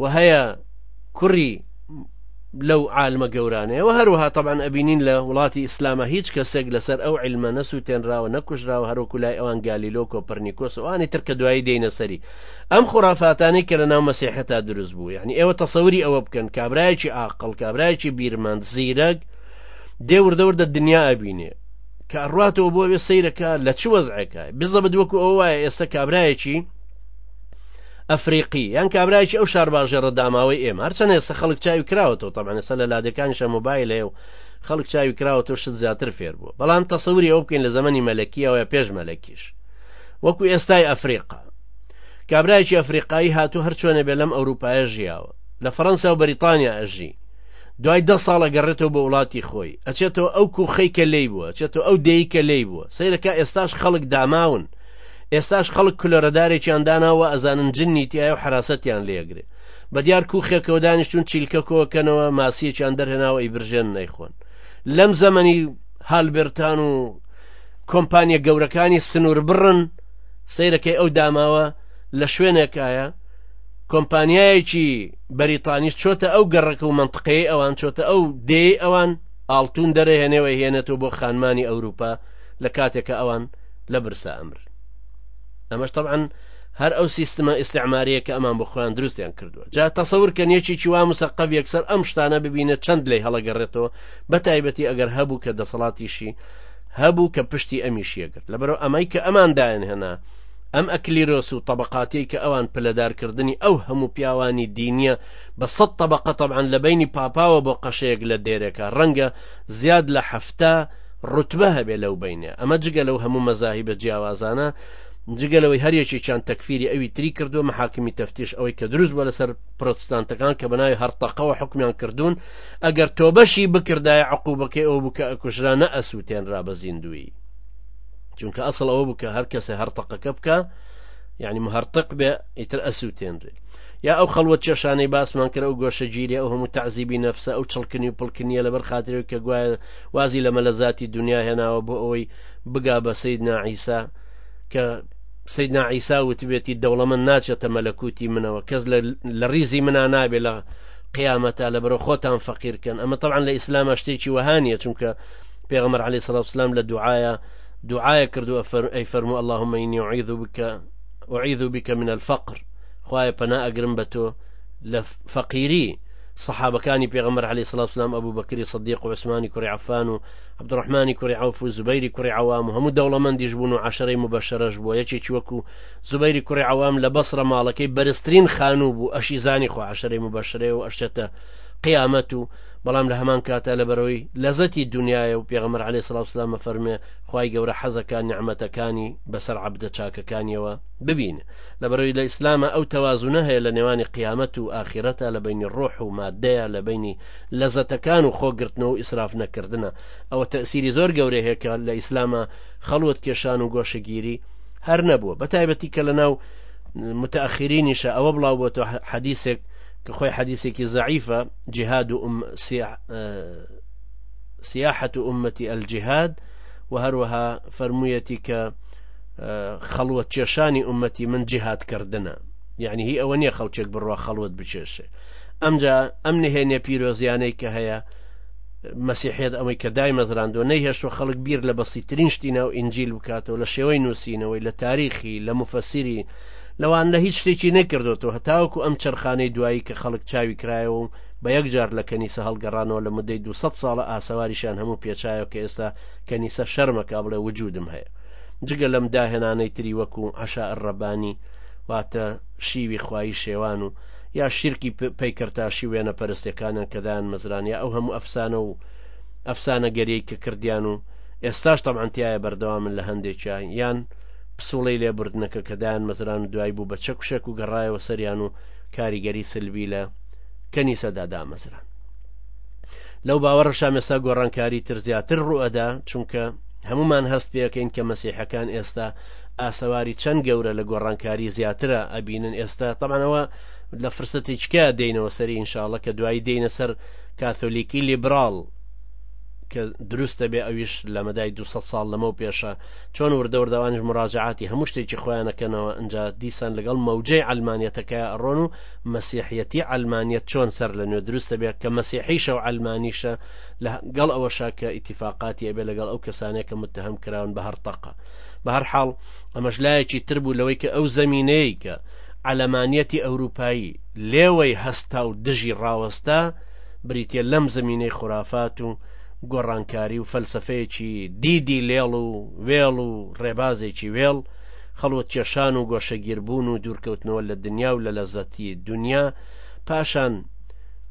و هەیە کوڕی لەو عالمە گەورانەیە و هەروها طبعا ئەبینین لە وڵاتی ئیسلامە هیچ کەسێک لەسەر ئەو علمە نەسووتێنراوە نەکوژراوە هەروکو لای ئەوان گالیلۆ کۆپەرنیکۆس ئەوانی تر کە دوایی دێنە سەری ئەم خورافاتانی کە لە ناو مەسیحەتا دروست بوو یعنی ئێوە تەسەوری ئەوە بکەن کابراایکی ئاقل کابراایکی بیرمەند زیرەک دێ وردەوردە دنیا ئەبینێ کە ئەڕاتەوە بۆ وێ سەیرەکە لە چ وەزعەکە بزەبت وەکو ئەو وایە ئێستا کابراایکی ئەفریقی یان کابرایکی ئەو شارباژێڕە داماوەی ئێمە هەرچەند ئێستا خەڵک چاوی کراوەتەوە تەمان ئێستا لە لادەکانیشە مۆبایل هەیە و خەڵک چاوی کراوەتەوە شت زیاتر فێر بووە بەڵام تەسەوری ئەو بکەین لە زەمەنی مەلەکیەوە یا پێش مەلەکیش وەکو ئێستای ئەفریقا کابرایکی ئەفریقایی هاتو هەرچۆنە بێ لەم ئەوروپایە ژیاوە لە فەەنسا و بەریتانیا ئەژی دوای ده ساڵە گەڕێتەوە بۆ وڵاتی خۆی ئەچێتەوە ئەو کوخەی کە لی بووە چێتەوە ئەو دەیکە لی بووە سیرەکە ئێستاش خەڵک داماون ئێستاش خەڵک کلۆرەدارێکیان داناوە ئەزانن جننی تایە و حراسەتیان لێگرێ بەدیار کوخێکەوە دانیشتون چیلکە کۆکەنەوە ماسیەکیان دەرهێناوە ئەیبرژێن نەیخۆن لەم زەمەنی هالبرتان و کۆمپانیە گەورەکانی سنوور بڕن سەیرەکەی ئەو داماوە لە شوێنێکایە کۆمپانیایەکی بەریتانیش چۆتە ئەو گەڕەکە و منطقەیە ئەوان چۆتە ئەو دێ ئەوان ئاڵتون دەرەهێنێەوە هێنێتەوە بۆ خانمانی ئەوروپا لە کاتێک کە ئەوان لە برسا ئەمر ئەمەش طبعاً هەر ئەو سیستمە ئیسعماریە کە ئەمان بۆ خۆیان دروستیان کردووە جا تەسەور کە نیەکێکی وا مسەقەب یەکسەر ئەم شتانە ببینە چەند لی هەڵەگەڕێتەوە بە تایبەتی ئەگەر هەبوو کە دەسەڵاتیشی هەبوو کە پشتی ئەمیش یەگرت لەبەرەوە ئەمەی کە ئەمان دایان هێنا ئەم ئەکلیرۆس و طبقاتی کە ئەوان پلەدارکردنی ئەو هەموو پیاوانی دینیە بە سە طبقە طبعاان لە بینی پاپاوە بۆ قەشەیەک لە دێرێکە ڕەنگە زیاد لە هەفتە ڕوتبە هەبێ لەو بەینە، ئەمە جگە لەو هەموو مەزاهیبە جیاوازانە، جگە لەوەی هەر یەکێکیان تەکفیری ئەوی تری کردووە، مەحاکمی تەفتیش ئەوەی کە دروست بووە لەسەر پرۆتستانتەکان کە بەناوی هەڕتەقەوە حوکمیان کردوون، ئەگەر تۆبەشی بکردایە عقوبەکەی ئەوە بوو کە ئەکوژرا نە ئەسووتێنرا بە زیندوویی. چونکە ئەسڵ ئەوە بوو کە هەر کەسێ هەڕتەقەکە بکە یعنی مهرتق بێ ئیتر ئەسووتێنرێ یا ئەو خەڵوە چێشانەی باسمان کرد ئەو گۆشەگیری ئەو هەموو تعزیبی نەفسە ئەو چڵکنی و پڵکنیە لەبەر خاترەوە کە گوایە وازی لە مەلەزاتی دونیا هێناوە بۆ ئەوەی بگا بە سیدنا عیسا کە سیدنا عیسا وتبێتی دەوڵەمە ناچێتە مەلەکوتی منەوە کەس لە ریزی منا نابێت لە قیامەتە لە بەرە خۆتان فەقیرکەن ئەمە طبعاان لە ئیسلامە شتێکی وەهانە چونکە پێغمەر علی سلام لە دوعاە دوعاە کردو ئەی فەرمو اللهم ئینی عیذ بکە وعیذ بکە من الفقر خوایە پەنا ئەگرم بە تۆ لە فەقیری سەحابەکانی پێغەمبەر عەلەیهی سڵاو سلام ئەبو بەکری سدیق و عوسمانی کوڕی عەفان و عەبدوڕەحمانی کوڕی عەوف و زوبەیری کوڕی عەوام و هەموو دەوڵەمەندیش بوون و عەشرەی مبەشرەش بووە یەکێکی وەکو زوبەیری کوڕی عەوام لە بەسرە ماڵەکەی بەرزترین خانوو بوو ئەشی زانی خۆ عەشرەی مبەشرەیە و ئەشێتە قیامەت و بەڵام لە هەمان کاتە لە بەرەوەی لەزەتی دنیاە و پێغەمەر عليه سلااو سلامە فەرمێ خی گەورە حەزەکان نعممەتەکانی بەسەر عبدە چاکەکانیەوە ببینە لەبەرەوەی لە ئیسلامە ئەو تەوازونە هەیە لە نێوانی قیامەت و ئاخیرەتە لە بینی ڕۆح و مادەیە لە بینی لەزەتەکان و خۆگرتنەوە و ئیسراف نەکردنە ئەوە تەسیری زۆر گەورەی هەیە کە لە ئیسلامە خەڵوت کێشان و گۆشەگیری هەر نەبووە بە تایبەتی کە لە ناو متأخرینیشە ئەوە بڵاو بۆ تۆ حەدیسێک کە خۆی حەدیسێکی زعیفە جهاد و ئوم سیاحەت و ئومەتی ئەلجیهاد و هەروەها فەرموویەتی کە خەڵوەت کێشانی ئومەتی من جیهات کردنە یعنی هی ئەوە نییە خەڵکێک بڕوا خەڵوت بچێشێ ئەمجا ئەم نهێنێ پیرۆزیانەی کە هەیە مەسیحێت ئەوەی کە دای مەزراندۆ نەیهێشتۆ خەڵک بیر لە بەسیترین شتی ناو ئینجیل بکاتەوە لە شێوەی نووسینەوەی لە تاریخی لە مفەسیری لەوان لە هیچ شتێکی نەکردوەوە هەتاوەکو ئەم چرخانەی دوایی کە خەڵک چاوی کرایەوە و بە یەک جار لە کەنیسە هەڵگەڕانەوە لە مدەی 200 ساڵە ئاسەواریشان هەموو پێچایە کە ئێستا کەنیسە شەرمەکە بڵێ وجودم هەیە جگە لەم داهێنانەی تری وەکو عشاء الربانی واتە شیوی خوایی شێوان و یا شیرکی پەیکەرتاشی وێنە پەرستەکانیان کەدان مەزران یا ئەو هەموو ئەفسانە و ئەفسانە گەریەی کە کردیان و ئێستاش تەمانتیایە بەردەوامن لە هەندێکیا یان پسوڵەی لێبوردنەکە کە دایان مەزران و دوای بوو بە چەکوشێک و گەڕایەوە سەریان و کاریگەری سلبی لە کەنیسەدا دامەزران لەو باوەڕەشام ئێستا گۆڕانکاری تر زیاتر ڕوئەدا چونکە هەمومان هەست پێکەین کە مەسیحەکان ئێستا ئاسەواری چەند گەورە لە گۆڕانکاری زیاترە ئەبینن ئێستا تەمانەوە لە فرسەتێککە دێنەوە سەری ئینشاالله کە دوایی دێنە سەر کاتۆلیکی لیبرال کە دروستە بێ ئەویش لە مەدای 200 ساڵ لەمە و پێشە چۆن وردەوردەوانش مراجعاتی هەموو شتێکی خۆیانەکەنەوە ئەجا دیسان لەگەڵ مەوجەی ئەلمانەتەکە ڕۆن و مەسیحیەتی عەلمانیەت چۆن سەر لە نوێ دروست ئەبێ کە مەسیحیشە و عەلمانیشە لە گەڵ ئەوەشا کە ئیتیفاقاتی ئەبێ لە گەڵ ئەو کەسانێ کە متهم کراون بە هەرتەقە بە هەر حاڵ ئەمەش لایەکی تر بوو لەوەی کە ئەو زەمینەیە کە عەلمانیەتی ئەوروپایی لێوەی هەستا و دژی ڕاوەستا بریتە لەم زمینەی خورافات و گۆڕانکاری و فەلسفەیەکی دیدی لێڵ و وێڵ و ڕێبازێکی وێڵ خەڵوەت کێشان و گۆشەگیر بوون و دوورکەوتنەوە لە دنیا و لە لەزەتی دنیا پاشان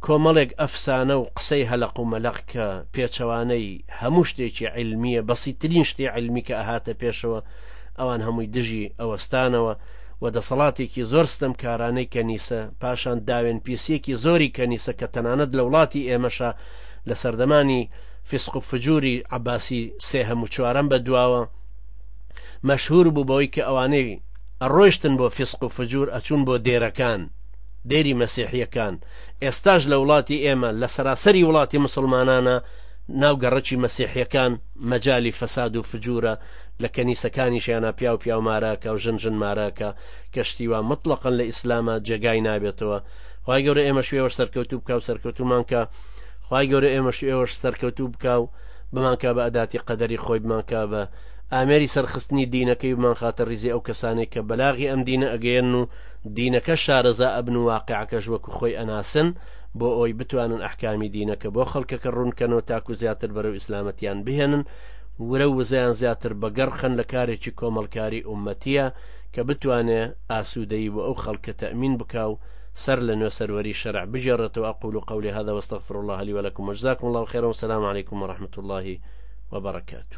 کۆمەڵێک ئەفسانە و قسەی هەلق و مەلق کە پێچەوانەی هەموو شتێکی علمیە بەسیترین شتی علمی کە ئەهاتە پێشەوە ئەوان هەمووی دژی ئەوەستانەوە و دەسەڵاتێکی زۆر ستەم کارانەی کەنیسە پاشان داوێن پیسیەکی زۆری کەنیسە کە تەنانەت لە وڵاتی ئێمەشە لە سەردەمانی فیسق و فجووری عباسی سێ هەموو چوارم بە دواوە مەشهور بوو بەوەی کە ئەوانەی ئەڕۆیشتن بۆ فیسق و فجور ئەچوون بۆ دێرەکان دێری مەسیحیەکان ئێستاش لە وڵاتی ئێمە لە سەراسەری وڵاتی مسلمانانە ناو گەڕەکی مەسیحیەکان مەجای فەساد و فجورە لە کەنیسەکانیشیانە پیاو پیاو ماراکە و ژن ژن ماراکە کەشتیوا مطلقن لە ئیسلامە جێگای نابێتەوە خی گەورە ئێمەش ئێوەش سەرکەوتوب بکە و سەرکەوتومانکە خی گەورە ئێمەش ئێوەش سەرکەوتوب بکە و بمانکە بە ئەداتی قەدەری خۆی بمانکە بە ئامێری سەرخستنی دینەکەی بمان خاتە ڕیزی ئەو کەسانەی کە بەلاغی ئەم دینە ئەگەیەنن و دینەکە شارەزا ئەبن و واقعەکەش وەکو خۆی ئەناسن بۆ ئەوەی بتوانن ئەحکامی دینەکە بۆ خەڵکەکە ڕوونکەنەوە تاکو زیاتر بەرەو ئیسلامەتیان بهێنن ورە وزیان زیاتر بەگەڕ خەن لە کارێکی کۆمەڵکاری ئومەتیە کە بتوانێ ئاسوودەیی بۆ ئەو خەڵکە تەمین بکا و سەر لە نوێ سەروەری شەرع بگێڕێتەوە ئەقول و قولي هذا واستغفر الله لي ولكم وجزاكم الله خيرا والسلام عليكم ورحمة الله وبركاته